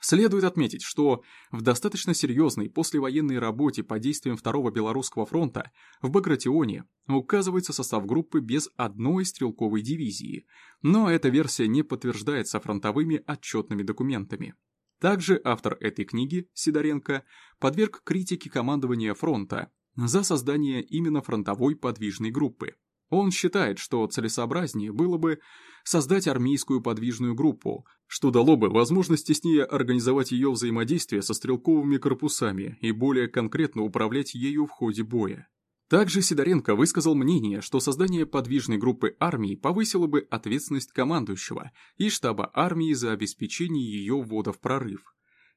Следует отметить, что в достаточно серьезной послевоенной работе по действиям Второго Белорусского фронта в Багратионе указывается состав группы без одной стрелковой дивизии, но эта версия не подтверждается фронтовыми отчетными документами. Также автор этой книги, Сидоренко, подверг критике командования фронта за создание именно фронтовой подвижной группы. Он считает, что целесообразнее было бы создать армейскую подвижную группу, что дало бы возможность теснее организовать ее взаимодействие со стрелковыми корпусами и более конкретно управлять ею в ходе боя. Также Сидоренко высказал мнение, что создание подвижной группы армии повысило бы ответственность командующего и штаба армии за обеспечение ее ввода в прорыв.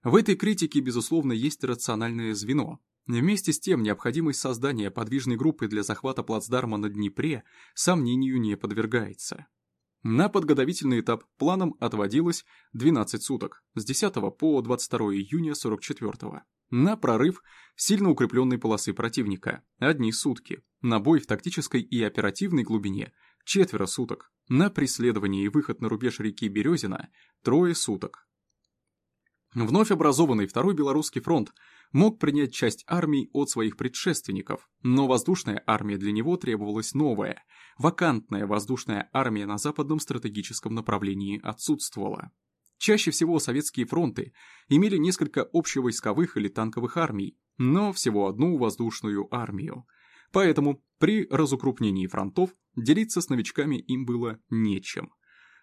В этой критике, безусловно, есть рациональное звено. Вместе с тем, необходимость создания подвижной группы для захвата плацдарма на Днепре сомнению не подвергается. На подготовительный этап планом отводилось 12 суток, с 10 по 22 июня 44 -го. На прорыв сильно укрепленной полосы противника – одни сутки. На бой в тактической и оперативной глубине – четверо суток. На преследование и выход на рубеж реки Березина – трое суток. Вновь образованный Второй Белорусский фронт мог принять часть армий от своих предшественников, но воздушная армия для него требовалась новая. Вакантная воздушная армия на западном стратегическом направлении отсутствовала. Чаще всего советские фронты имели несколько общевойсковых или танковых армий, но всего одну воздушную армию. Поэтому при разукрупнении фронтов делиться с новичками им было нечем.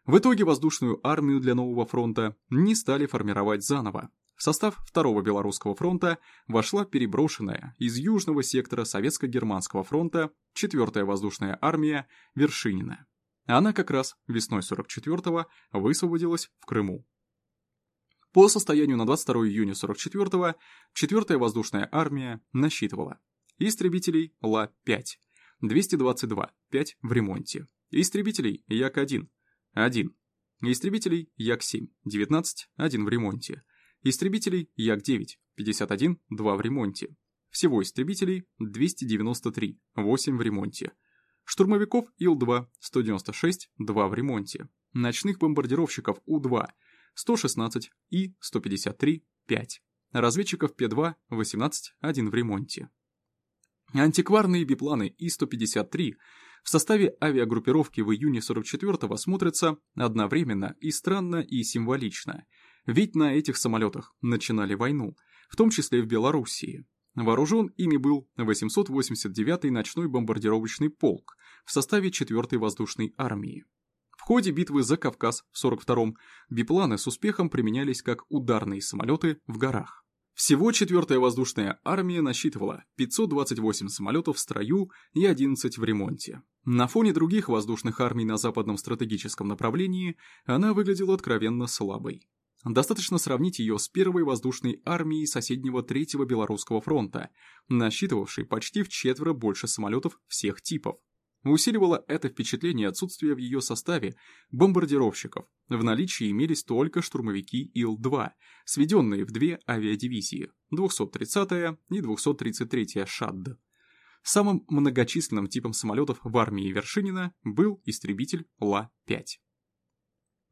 В итоге воздушную армию для нового фронта не стали формировать заново. В состав Второго Белорусского фронта вошла переброшенная из южного сектора Советско-Германского фронта 4-я воздушная армия Вершинина. Она как раз весной 44-го высвободилась в Крыму. По состоянию на 22 июня 44-го 4-я воздушная армия насчитывала истребителей Ла-5, 222, 5 в ремонте, истребителей Як-1, 1, истребителей Як-7, 19, 1 в ремонте, истребителей Як-9, 51, 2 в ремонте, всего истребителей 293, 8 в ремонте, Штурмовиков Ил-2 196, 2 в ремонте. Ночных бомбардировщиков У-2 116 и 153, 5. Разведчиков П-2 18, 1 в ремонте. Антикварные бипланы И-153 в составе авиагруппировки в июне 44-го смотрятся одновременно и странно, и символично. Ведь на этих самолетах начинали войну, в том числе в Белоруссии. Вооружен ими был 889-й ночной бомбардировочный полк в составе 4-й воздушной армии. В ходе битвы за Кавказ в 42-м бипланы с успехом применялись как ударные самолеты в горах. Всего 4-я воздушная армия насчитывала 528 самолетов в строю и 11 в ремонте. На фоне других воздушных армий на западном стратегическом направлении она выглядела откровенно слабой. Достаточно сравнить ее с первой воздушной армией соседнего Третьего Белорусского фронта, насчитывавшей почти в четверо больше самолетов всех типов. Усиливало это впечатление отсутствие в ее составе бомбардировщиков. В наличии имелись только штурмовики Ил-2, сведенные в две авиадивизии – 230-я и 233-я ШАДД. Самым многочисленным типом самолетов в армии Вершинина был истребитель Ла-5.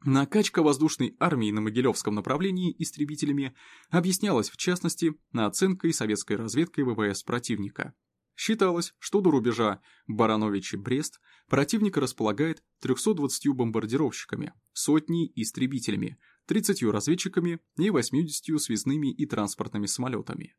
Накачка воздушной армии на Могилевском направлении истребителями объяснялась в частности оценкой советской разведкой ВВС противника. Считалось, что до рубежа Барановичи-Брест противник располагает 320 бомбардировщиками, сотней истребителями, 30 разведчиками и 80 связными и транспортными самолетами.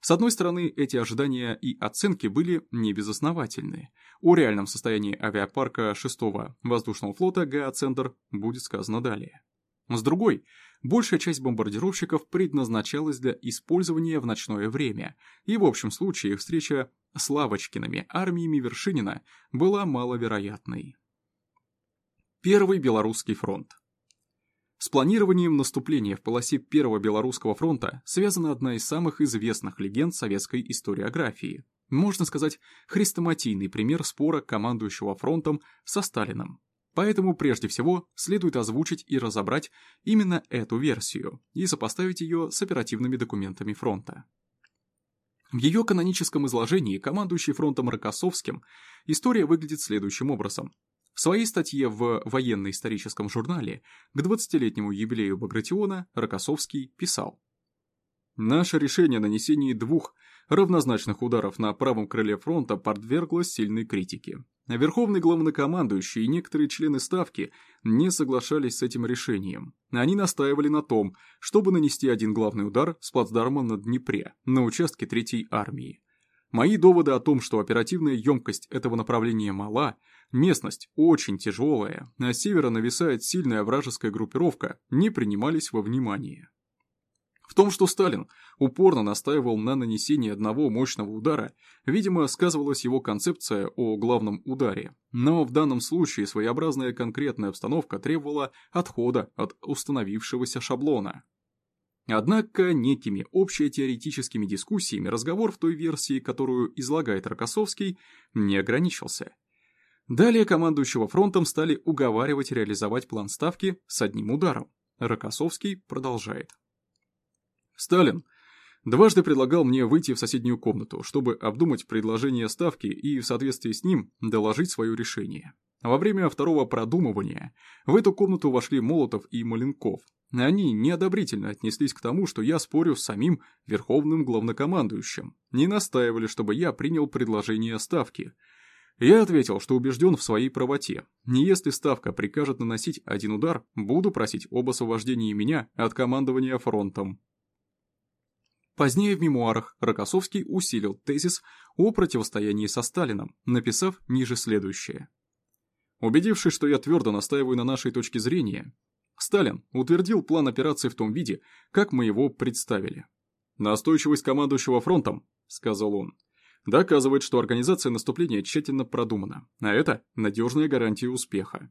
С одной стороны, эти ожидания и оценки были небезосновательны. О реальном состоянии авиапарка 6-го воздушного флота ГА-центр будет сказано далее. С другой, большая часть бомбардировщиков предназначалась для использования в ночное время, и в общем случае встреча с Лавочкиными армиями Вершинина была маловероятной. Первый Белорусский фронт с планированием наступления в полосе Первого Белорусского фронта связана одна из самых известных легенд советской историографии. Можно сказать, хрестоматийный пример спора командующего фронтом со Сталином. Поэтому прежде всего следует озвучить и разобрать именно эту версию и сопоставить ее с оперативными документами фронта. В ее каноническом изложении командующий фронтом Рокоссовским история выглядит следующим образом. В своей статье в военно-историческом журнале к 20-летнему юбилею Багратиона Рокоссовский писал «Наше решение о нанесении двух равнозначных ударов на правом крыле фронта подверглось сильной критике. Верховный главнокомандующий и некоторые члены Ставки не соглашались с этим решением. Они настаивали на том, чтобы нанести один главный удар с плацдарма на Днепре, на участке Третьей армии. Мои доводы о том, что оперативная емкость этого направления мала, местность очень тяжелая, а с севера нависает сильная вражеская группировка, не принимались во внимание. В том, что Сталин упорно настаивал на нанесении одного мощного удара, видимо, сказывалась его концепция о главном ударе. Но в данном случае своеобразная конкретная обстановка требовала отхода от установившегося шаблона. Однако некими общетеоретическими дискуссиями разговор в той версии, которую излагает Рокоссовский, не ограничился. Далее командующего фронтом стали уговаривать реализовать план ставки с одним ударом. Рокоссовский продолжает. Сталин дважды предлагал мне выйти в соседнюю комнату, чтобы обдумать предложение ставки и в соответствии с ним доложить свое решение. Во время второго продумывания в эту комнату вошли Молотов и Маленков. Они неодобрительно отнеслись к тому, что я спорю с самим верховным главнокомандующим, не настаивали, чтобы я принял предложение ставки. Я ответил, что убежден в своей правоте. Не если ставка прикажет наносить один удар, буду просить об освобождении меня от командования фронтом. Позднее в мемуарах Рокоссовский усилил тезис о противостоянии со Сталином, написав ниже следующее. Убедившись, что я твердо настаиваю на нашей точке зрения, Сталин утвердил план операции в том виде, как мы его представили. «Настойчивость командующего фронтом», — сказал он, — доказывает, что организация наступления тщательно продумана, а это надежная гарантия успеха.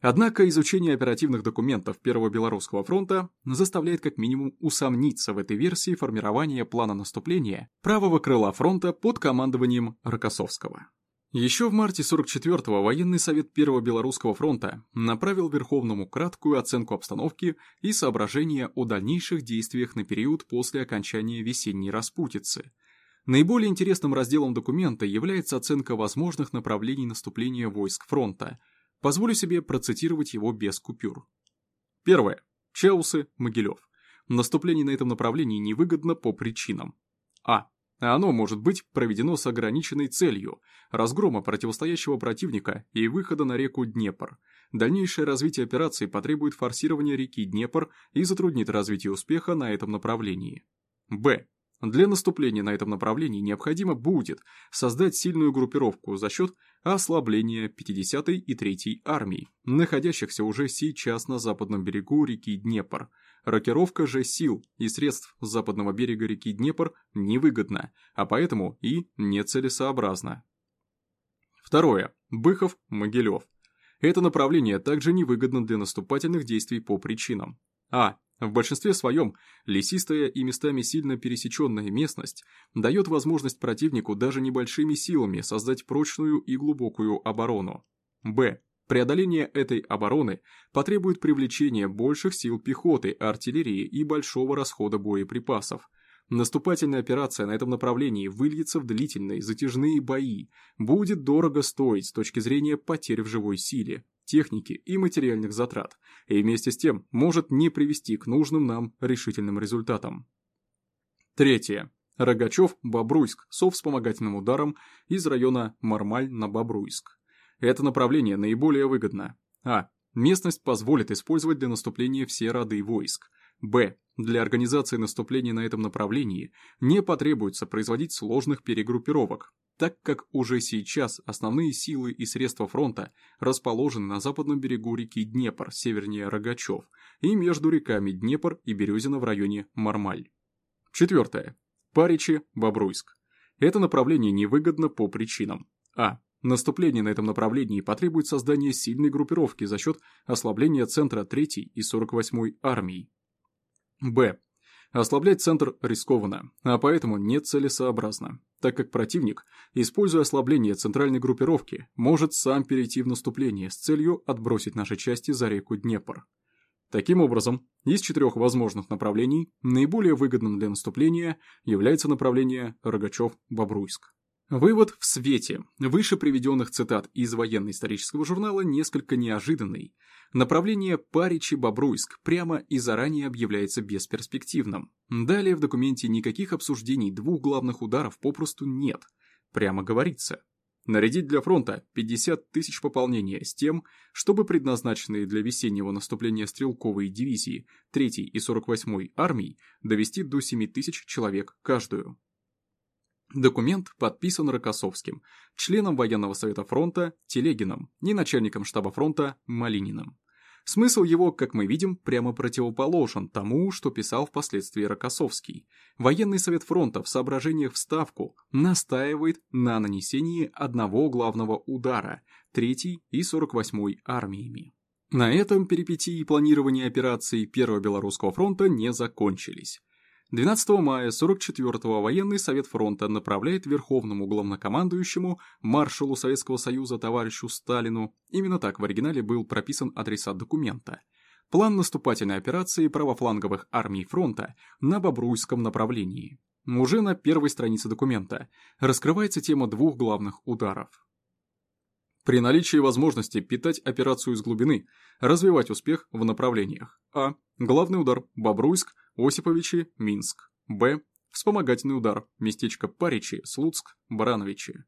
Однако изучение оперативных документов Первого Белорусского фронта заставляет как минимум усомниться в этой версии формирования плана наступления правого крыла фронта под командованием Рокоссовского. Еще в марте 44-го военный совет Первого Белорусского фронта направил Верховному краткую оценку обстановки и соображения о дальнейших действиях на период после окончания весенней распутицы. Наиболее интересным разделом документа является оценка возможных направлений наступления войск фронта – Позволю себе процитировать его без купюр. Первое. Чаусы, Могилев. Наступление на этом направлении невыгодно по причинам. А. Оно может быть проведено с ограниченной целью – разгрома противостоящего противника и выхода на реку Днепр. Дальнейшее развитие операции потребует форсирования реки Днепр и затруднит развитие успеха на этом направлении. Б. Для наступления на этом направлении необходимо будет создать сильную группировку за счет ослабления 50-й и 3-й армий, находящихся уже сейчас на западном берегу реки Днепр. Рокировка же сил и средств с западного берега реки Днепр невыгодна, а поэтому и нецелесообразна. Второе. Быхов-Могилев. Это направление также невыгодно для наступательных действий по причинам. А. В большинстве своем лесистая и местами сильно пересеченная местность дает возможность противнику даже небольшими силами создать прочную и глубокую оборону. Б. Преодоление этой обороны потребует привлечения больших сил пехоты, артиллерии и большого расхода боеприпасов. Наступательная операция на этом направлении выльется в длительные затяжные бои, будет дорого стоить с точки зрения потерь в живой силе, техники и материальных затрат, и вместе с тем может не привести к нужным нам решительным результатам. Третье. Рогачев-Бобруйск со вспомогательным ударом из района Мармаль на Бобруйск. Это направление наиболее выгодно. А. Местность позволит использовать для наступления все роды войск. Б. Для организации наступления на этом направлении не потребуется производить сложных перегруппировок, так как уже сейчас основные силы и средства фронта расположены на западном берегу реки Днепр, севернее Рогачев, и между реками Днепр и Березина в районе Мармаль. Четвертое. Паричи, Бобруйск. Это направление невыгодно по причинам. А. Наступление на этом направлении потребует создания сильной группировки за счет ослабления центра 3 и 48-й армии. Б. Ослаблять центр рискованно, а поэтому нецелесообразно, так как противник, используя ослабление центральной группировки, может сам перейти в наступление с целью отбросить наши части за реку Днепр. Таким образом, из четырех возможных направлений наиболее выгодным для наступления является направление Рогачев-Бобруйск. Вывод в свете выше приведенных цитат из военно-исторического журнала несколько неожиданный. Направление Паричи-Бобруйск прямо и заранее объявляется бесперспективным. Далее в документе никаких обсуждений двух главных ударов попросту нет. Прямо говорится, Нарядить для фронта 50 тысяч пополнения с тем, чтобы предназначенные для весеннего наступления стрелковые дивизии 3 и 48 армий довести до 7 тысяч человек каждую. Документ подписан Рокоссовским, членом военного совета фронта Телегином и начальником штаба фронта Малининым. Смысл его, как мы видим, прямо противоположен тому, что писал впоследствии Рокоссовский. Военный совет фронта в соображениях в Ставку настаивает на нанесении одного главного удара 3 и 48 армиями. На этом перипетии планирования операций Первого Белорусского фронта не закончились. 12 мая 44-го военный совет фронта направляет верховному главнокомандующему, маршалу Советского Союза товарищу Сталину, именно так в оригинале был прописан адресат документа, план наступательной операции правофланговых армий фронта на Бобруйском направлении. Уже на первой странице документа раскрывается тема двух главных ударов. При наличии возможности питать операцию из глубины, развивать успех в направлениях. А. Главный удар – Бобруйск – Осиповичи, Минск. Б. Вспомогательный удар. Местечко Паричи, Слуцк, Барановичи.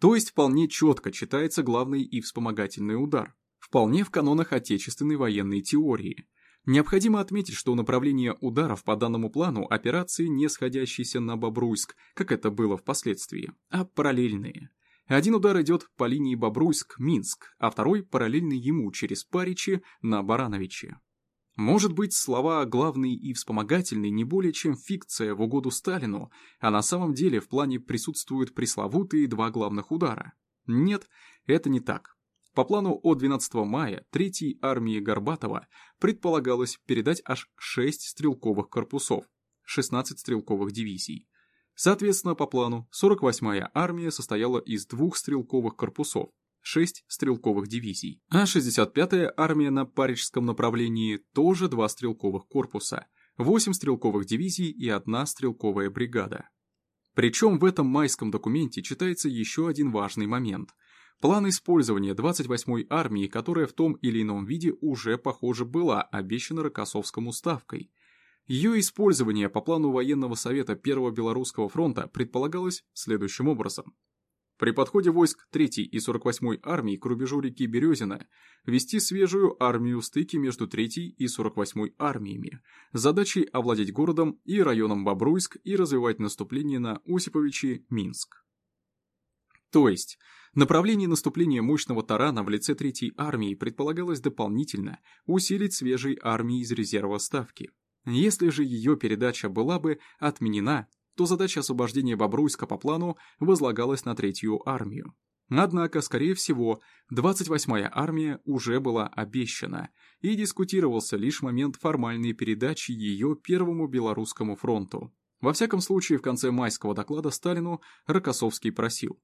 То есть вполне четко читается главный и вспомогательный удар. Вполне в канонах отечественной военной теории. Необходимо отметить, что направление ударов по данному плану операции не сходящиеся на Бобруйск, как это было впоследствии, а параллельные. Один удар идет по линии Бобруйск-Минск, а второй параллельный ему через Паричи на Барановичи. Может быть, слова «главный» и «вспомогательный» не более чем фикция в угоду Сталину, а на самом деле в плане присутствуют пресловутые два главных удара. Нет, это не так. По плану от 12 мая 3-й армии Горбатова предполагалось передать аж 6 стрелковых корпусов, 16 стрелковых дивизий. Соответственно, по плану 48-я армия состояла из двух стрелковых корпусов, 6 стрелковых дивизий, а 65-я армия на Парижском направлении тоже два стрелковых корпуса, 8 стрелковых дивизий и одна стрелковая бригада. Причем в этом майском документе читается еще один важный момент. План использования 28-й армии, которая в том или ином виде уже, похоже, была обещана Рокоссовскому ставкой. Ее использование по плану военного совета Первого Белорусского фронта предполагалось следующим образом. При подходе войск 3-й и 48-й армии к рубежу реки Березина вести свежую армию стыки между 3-й и 48-й армиями задачей овладеть городом и районом Бобруйск и развивать наступление на Осиповичи, Минск. То есть, направление наступления мощного тарана в лице 3-й армии предполагалось дополнительно усилить свежей армией из резерва ставки. Если же ее передача была бы отменена, то задача освобождения Бобруйска по плану возлагалась на Третью армию. Однако, скорее всего, 28-я армия уже была обещана, и дискутировался лишь момент формальной передачи ее Первому Белорусскому фронту. Во всяком случае, в конце майского доклада Сталину Рокоссовский просил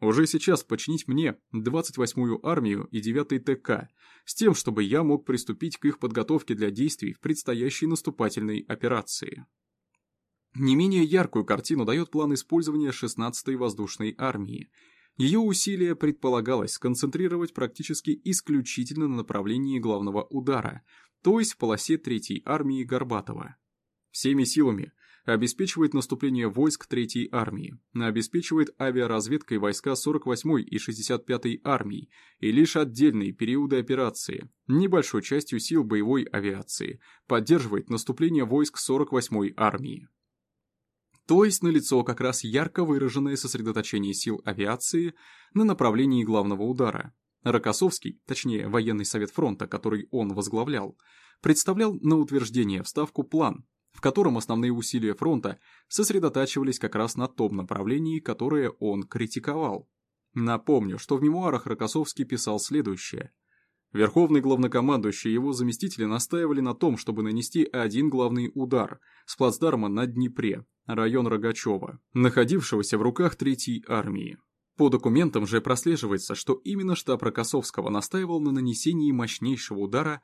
уже сейчас починить мне 28-ю армию и 9-й ТК, с тем, чтобы я мог приступить к их подготовке для действий в предстоящей наступательной операции. Не менее яркую картину дает план использования 16-й воздушной армии. Ее усилия предполагалось сконцентрировать практически исключительно на направлении главного удара, то есть в полосе 3-й армии Горбатова. Всеми силами обеспечивает наступление войск 3-й армии, обеспечивает авиаразведкой войска 48-й и 65-й армий и лишь отдельные периоды операции, небольшой частью сил боевой авиации, поддерживает наступление войск 48-й армии. То есть налицо как раз ярко выраженное сосредоточение сил авиации на направлении главного удара. Рокоссовский, точнее военный совет фронта, который он возглавлял, представлял на утверждение в Ставку план, в котором основные усилия фронта сосредотачивались как раз на том направлении, которое он критиковал. Напомню, что в мемуарах Рокоссовский писал следующее. Верховный главнокомандующий и его заместители настаивали на том, чтобы нанести один главный удар с плацдарма на Днепре, район Рогачева, находившегося в руках Третьей армии. По документам же прослеживается, что именно штаб Рокоссовского настаивал на нанесении мощнейшего удара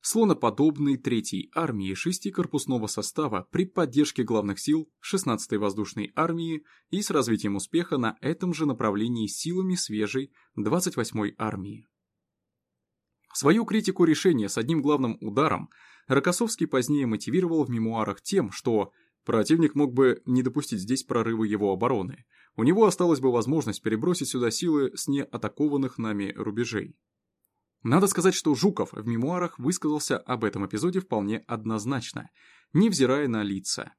слоноподобной Третьей армии шестикорпусного состава при поддержке главных сил 16-й воздушной армии и с развитием успеха на этом же направлении силами свежей 28-й армии. Свою критику решения с одним главным ударом Рокоссовский позднее мотивировал в мемуарах тем, что противник мог бы не допустить здесь прорыва его обороны, у него осталась бы возможность перебросить сюда силы с неатакованных нами рубежей. Надо сказать, что Жуков в мемуарах высказался об этом эпизоде вполне однозначно, невзирая на лица.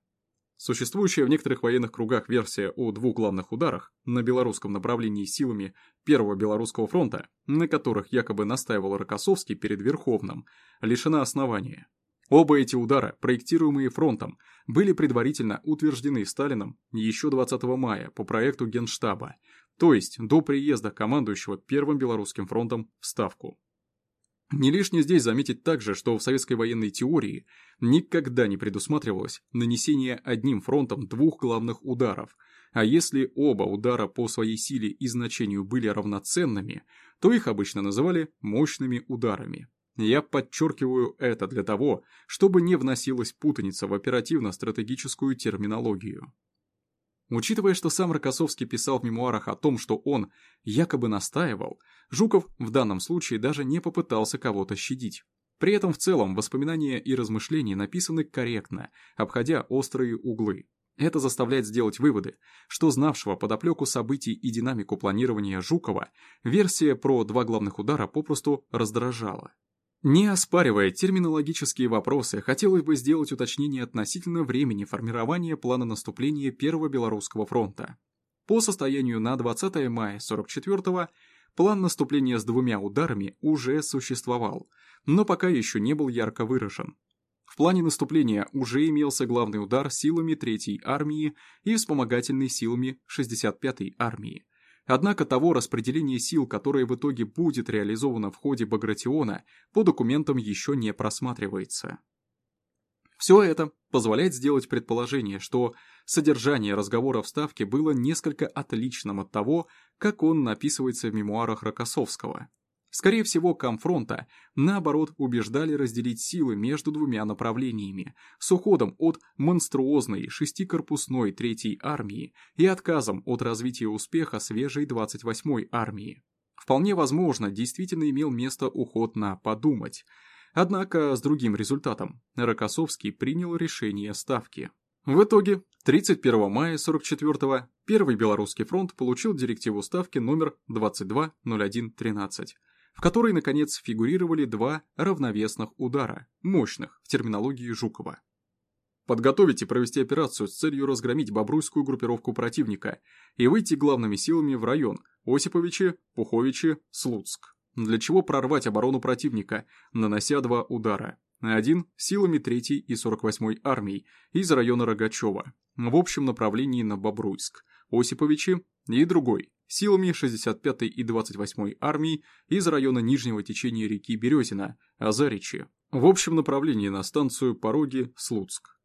Существующая в некоторых военных кругах версия о двух главных ударах на белорусском направлении силами Первого Белорусского фронта, на которых якобы настаивал Рокоссовский перед Верховным, лишена основания. Оба эти удара, проектируемые фронтом, были предварительно утверждены Сталином еще 20 мая по проекту Генштаба, то есть до приезда командующего Первым Белорусским фронтом в Ставку. Не лишне здесь заметить также, что в советской военной теории никогда не предусматривалось нанесение одним фронтом двух главных ударов, а если оба удара по своей силе и значению были равноценными, то их обычно называли мощными ударами. Я подчеркиваю это для того, чтобы не вносилась путаница в оперативно-стратегическую терминологию. Учитывая, что сам Рокоссовский писал в мемуарах о том, что он якобы настаивал, Жуков в данном случае даже не попытался кого-то щадить. При этом в целом воспоминания и размышления написаны корректно, обходя острые углы. Это заставляет сделать выводы, что знавшего подоплеку событий и динамику планирования Жукова, версия про два главных удара попросту раздражала. Не оспаривая терминологические вопросы, хотелось бы сделать уточнение относительно времени формирования плана наступления Первого Белорусского фронта. По состоянию на 20 мая 44-го план наступления с двумя ударами уже существовал, но пока еще не был ярко выражен. В плане наступления уже имелся главный удар силами 3-й армии и вспомогательной силами 65-й армии, Однако того распределения сил, которое в итоге будет реализовано в ходе Багратиона, по документам еще не просматривается. Все это позволяет сделать предположение, что содержание разговора в Ставке было несколько отличным от того, как он описывается в мемуарах Рокоссовского. Скорее всего, Комфронта, наоборот, убеждали разделить силы между двумя направлениями, с уходом от монструозной шестикорпусной Третьей армии и отказом от развития успеха свежей 28-й армии. Вполне возможно, действительно имел место уход на «подумать», Однако с другим результатом. Рокоссовский принял решение ставки. В итоге, 31 мая 44-го Первый Белорусский фронт получил директиву ставки номер 220113 в которой, наконец, фигурировали два равновесных удара, мощных в терминологии Жукова. Подготовить и провести операцию с целью разгромить бобруйскую группировку противника и выйти главными силами в район Осиповичи, Пуховичи, Слуцк, для чего прорвать оборону противника, нанося два удара. Один силами 3 и 48 армий из района Рогачева, в общем направлении на Бобруйск, Осиповичи, и другой силами 65-й и 28-й армий из района нижнего течения реки Березина, Азаричи, в общем направлении на станцию Пороги, Слуцк.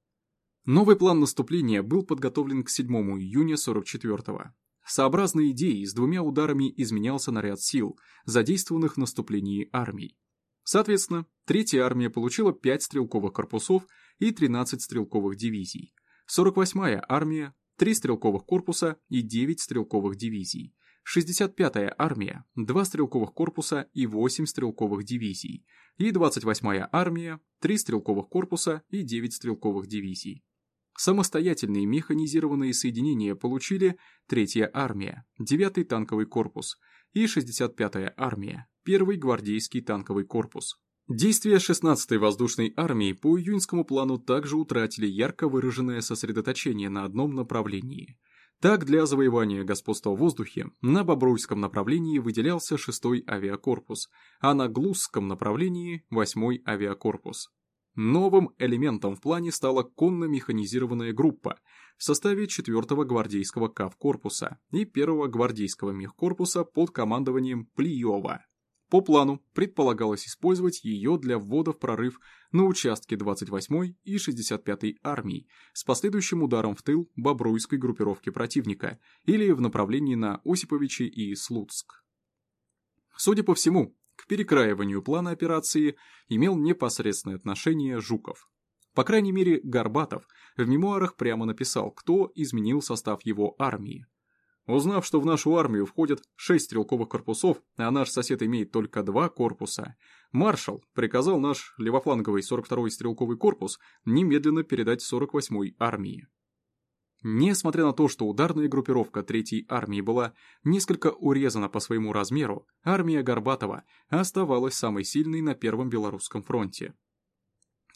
Новый план наступления был подготовлен к 7 июня 44-го. Сообразно идеей, с двумя ударами изменялся наряд сил, задействованных в наступлении армий. Соответственно, Третья армия получила 5 стрелковых корпусов и 13 стрелковых дивизий. 48-я армия 3 стрелковых корпуса и 9 стрелковых дивизий. 65-я армия, 2 стрелковых корпуса и 8 стрелковых дивизий. И 28-я армия, 3 стрелковых корпуса и 9 стрелковых дивизий. Самостоятельные механизированные соединения получили 3-я армия, 9-й танковый корпус и 65-я армия, 1-й гвардейский танковый корпус. Действия 16-й воздушной армии по июньскому плану также утратили ярко выраженное сосредоточение на одном направлении. Так, для завоевания господства в воздухе на Бобруйском направлении выделялся 6-й авиакорпус, а на Глузском направлении 8-й авиакорпус. Новым элементом в плане стала конно-механизированная группа в составе 4-го гвардейского КАВ-корпуса и 1-го гвардейского мехкорпуса под командованием Плиева. По плану предполагалось использовать ее для ввода в прорыв на участке 28-й и 65-й армий с последующим ударом в тыл Бобруйской группировки противника или в направлении на Осиповичи и Слуцк. Судя по всему, к перекраиванию плана операции имел непосредственное отношение Жуков. По крайней мере, Горбатов в мемуарах прямо написал, кто изменил состав его армии. Узнав, что в нашу армию входят шесть стрелковых корпусов, а наш сосед имеет только два корпуса, маршал приказал наш левофланговый 42-й стрелковый корпус немедленно передать 48-й армии. Несмотря на то, что ударная группировка Третьей армии была несколько урезана по своему размеру, армия Горбатова оставалась самой сильной на Первом Белорусском фронте.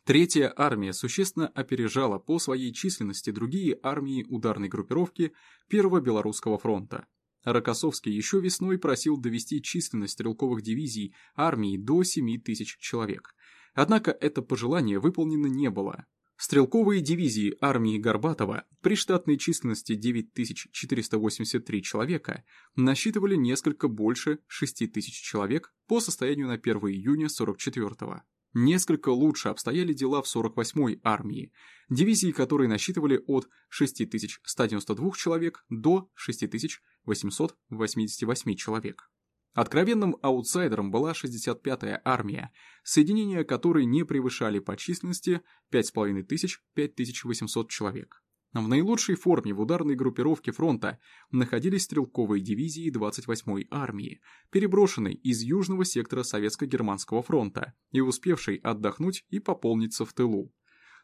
Третья армия существенно опережала по своей численности другие армии ударной группировки Первого Белорусского фронта. Рокоссовский еще весной просил довести численность стрелковых дивизий армии до 7 тысяч человек. Однако это пожелание выполнено не было. Стрелковые дивизии армии Горбатова при штатной численности 9483 человека насчитывали несколько больше 6000 человек по состоянию на 1 июня 44 -го. Несколько лучше обстояли дела в 48-й армии, дивизии которой насчитывали от 6192 человек до 6888 человек. Откровенным аутсайдером была 65-я армия, соединения которой не превышали по численности 5500-5800 человек. В наилучшей форме в ударной группировке фронта находились стрелковые дивизии 28-й армии, переброшенной из южного сектора Советско-Германского фронта и успевшей отдохнуть и пополниться в тылу.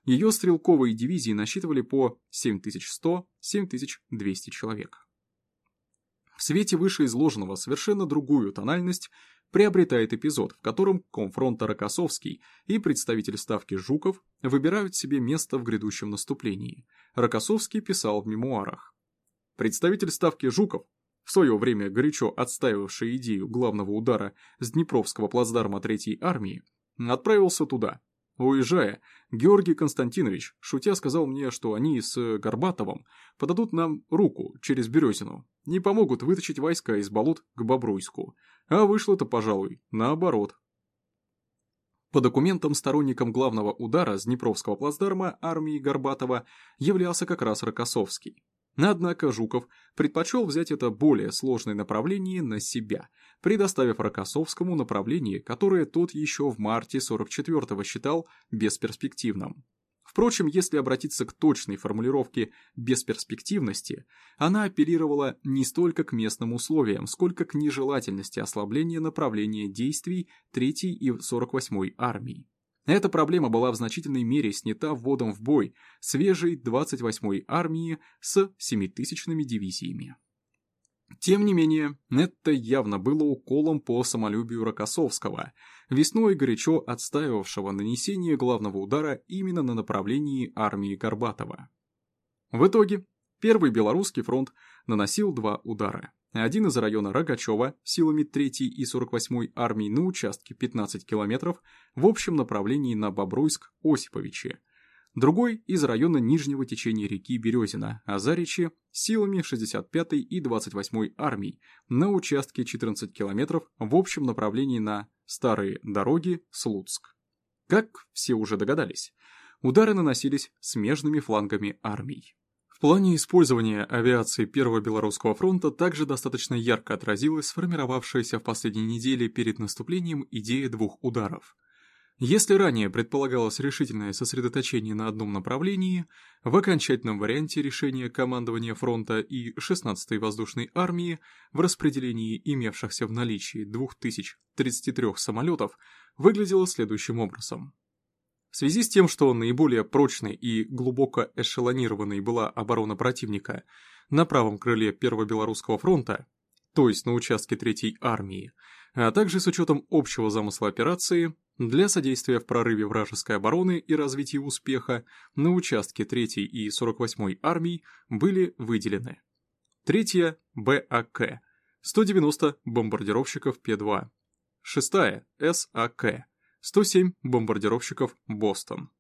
Ее стрелковые дивизии насчитывали по 7100-7200 человек. В свете вышеизложенного совершенно другую тональность приобретает эпизод, в котором комфронта Рокоссовский и представитель ставки Жуков выбирают себе место в грядущем наступлении. Рокоссовский писал в мемуарах. Представитель ставки Жуков, в свое время горячо отстаивавший идею главного удара с Днепровского плацдарма Третьей армии, отправился туда, Уезжая, Георгий Константинович, шутя, сказал мне, что они с Горбатовым подадут нам руку через Березину, не помогут вытащить войска из болот к Бобруйску, а вышло-то, пожалуй, наоборот. По документам сторонником главного удара с Днепровского плацдарма армии Горбатова являлся как раз Рокоссовский. Однако Жуков предпочел взять это более сложное направление на себя, предоставив Рокоссовскому направление, которое тот еще в марте 44-го считал бесперспективным. Впрочем, если обратиться к точной формулировке бесперспективности, она апеллировала не столько к местным условиям, сколько к нежелательности ослабления направления действий 3-й и 48-й армий. Эта проблема была в значительной мере снята вводом в бой свежей 28-й армии с семитысячными дивизиями. Тем не менее, это явно было уколом по самолюбию Рокоссовского, весной горячо отстаивавшего нанесение главного удара именно на направлении армии Горбатова. В итоге, Первый Белорусский фронт наносил два удара. Один из района Рогачева силами 3-й и 48-й армии на участке 15 километров в общем направлении на Бобруйск-Осиповичи. Другой из района нижнего течения реки Березина, Азаричи, силами 65-й и 28-й армий на участке 14 километров в общем направлении на Старые дороги, Слуцк. Как все уже догадались, удары наносились смежными флангами армий. В плане использования авиации Первого Белорусского фронта также достаточно ярко отразилась сформировавшаяся в последние недели перед наступлением идея двух ударов. Если ранее предполагалось решительное сосредоточение на одном направлении, в окончательном варианте решения командования фронта и 16-й воздушной армии в распределении имевшихся в наличии 2033 самолетов выглядело следующим образом. В связи с тем, что наиболее прочной и глубоко эшелонированной была оборона противника на правом крыле Первого Белорусского фронта, то есть на участке Третьей армии, а также с учетом общего замысла операции, для содействия в прорыве вражеской обороны и развития успеха на участке 3 и 48-й армий были выделены. Третья – БАК, 190 бомбардировщиков П-2. Шестая – САК, 107 бомбардировщиков Бостон.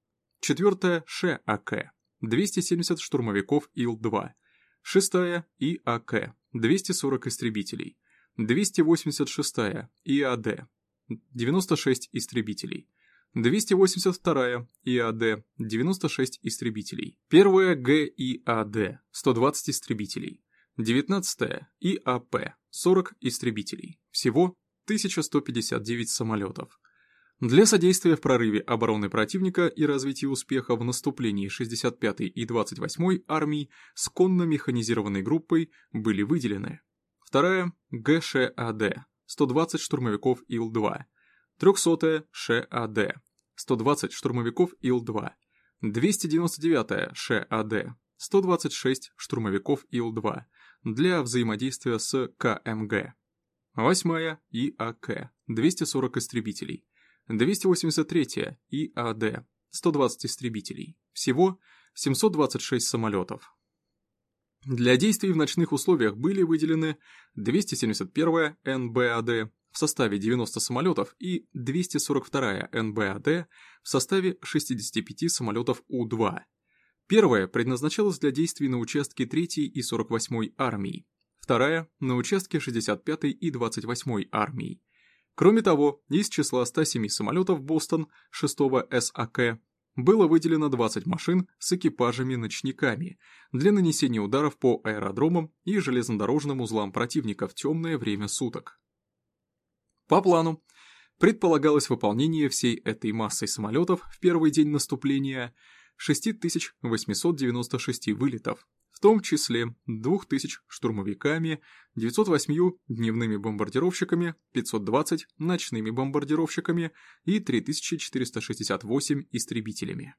Четвертая – ШАК, 270 штурмовиков Ил-2. Шестая – ИАК, 240 истребителей. 286-я ИАД, 96 истребителей. 282-я ИАД, 96 истребителей. Первая ГИАД, 120 истребителей. 19-я ИАП, 40 истребителей. Всего 1159 самолетов. Для содействия в прорыве обороны противника и развития успеха в наступлении 65-й и 28-й армий с конно-механизированной группой были выделены. Вторая – ГШАД, 120 штурмовиков Ил-2. 300-я ШАД, 120 штурмовиков Ил-2. 299-я ШАД, 126 штурмовиков Ил-2 для взаимодействия с КМГ. 8-я ИАК, 240 истребителей. 283-я ИАД, 120 истребителей. Всего 726 самолетов. Для действий в ночных условиях были выделены 271-я НБАД в составе 90 самолетов и 242-я НБАД в составе 65 самолетов У-2. Первая предназначалась для действий на участке 3-й и 48-й армий, вторая – на участке 65-й и 28-й армий. Кроме того, из числа 107 самолетов Бостон 6-го САК было выделено 20 машин с экипажами-ночниками для нанесения ударов по аэродромам и железнодорожным узлам противника в темное время суток. По плану, предполагалось выполнение всей этой массой самолетов в первый день наступления 6896 вылетов, в том числе 2000 штурмовиками, 908 дневными бомбардировщиками, 520 ночными бомбардировщиками и 3468 истребителями.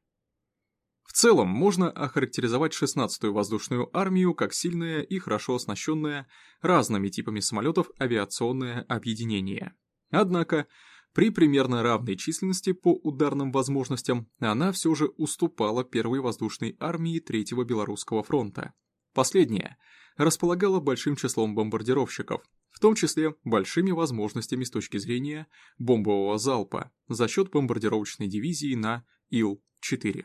В целом, можно охарактеризовать 16-ю воздушную армию как сильное и хорошо оснащенное разными типами самолетов авиационное объединение. Однако, при примерно равной численности по ударным возможностям она все же уступала первой воздушной армии Третьего Белорусского фронта. Последняя располагала большим числом бомбардировщиков, в том числе большими возможностями с точки зрения бомбового залпа за счет бомбардировочной дивизии на Ил-4.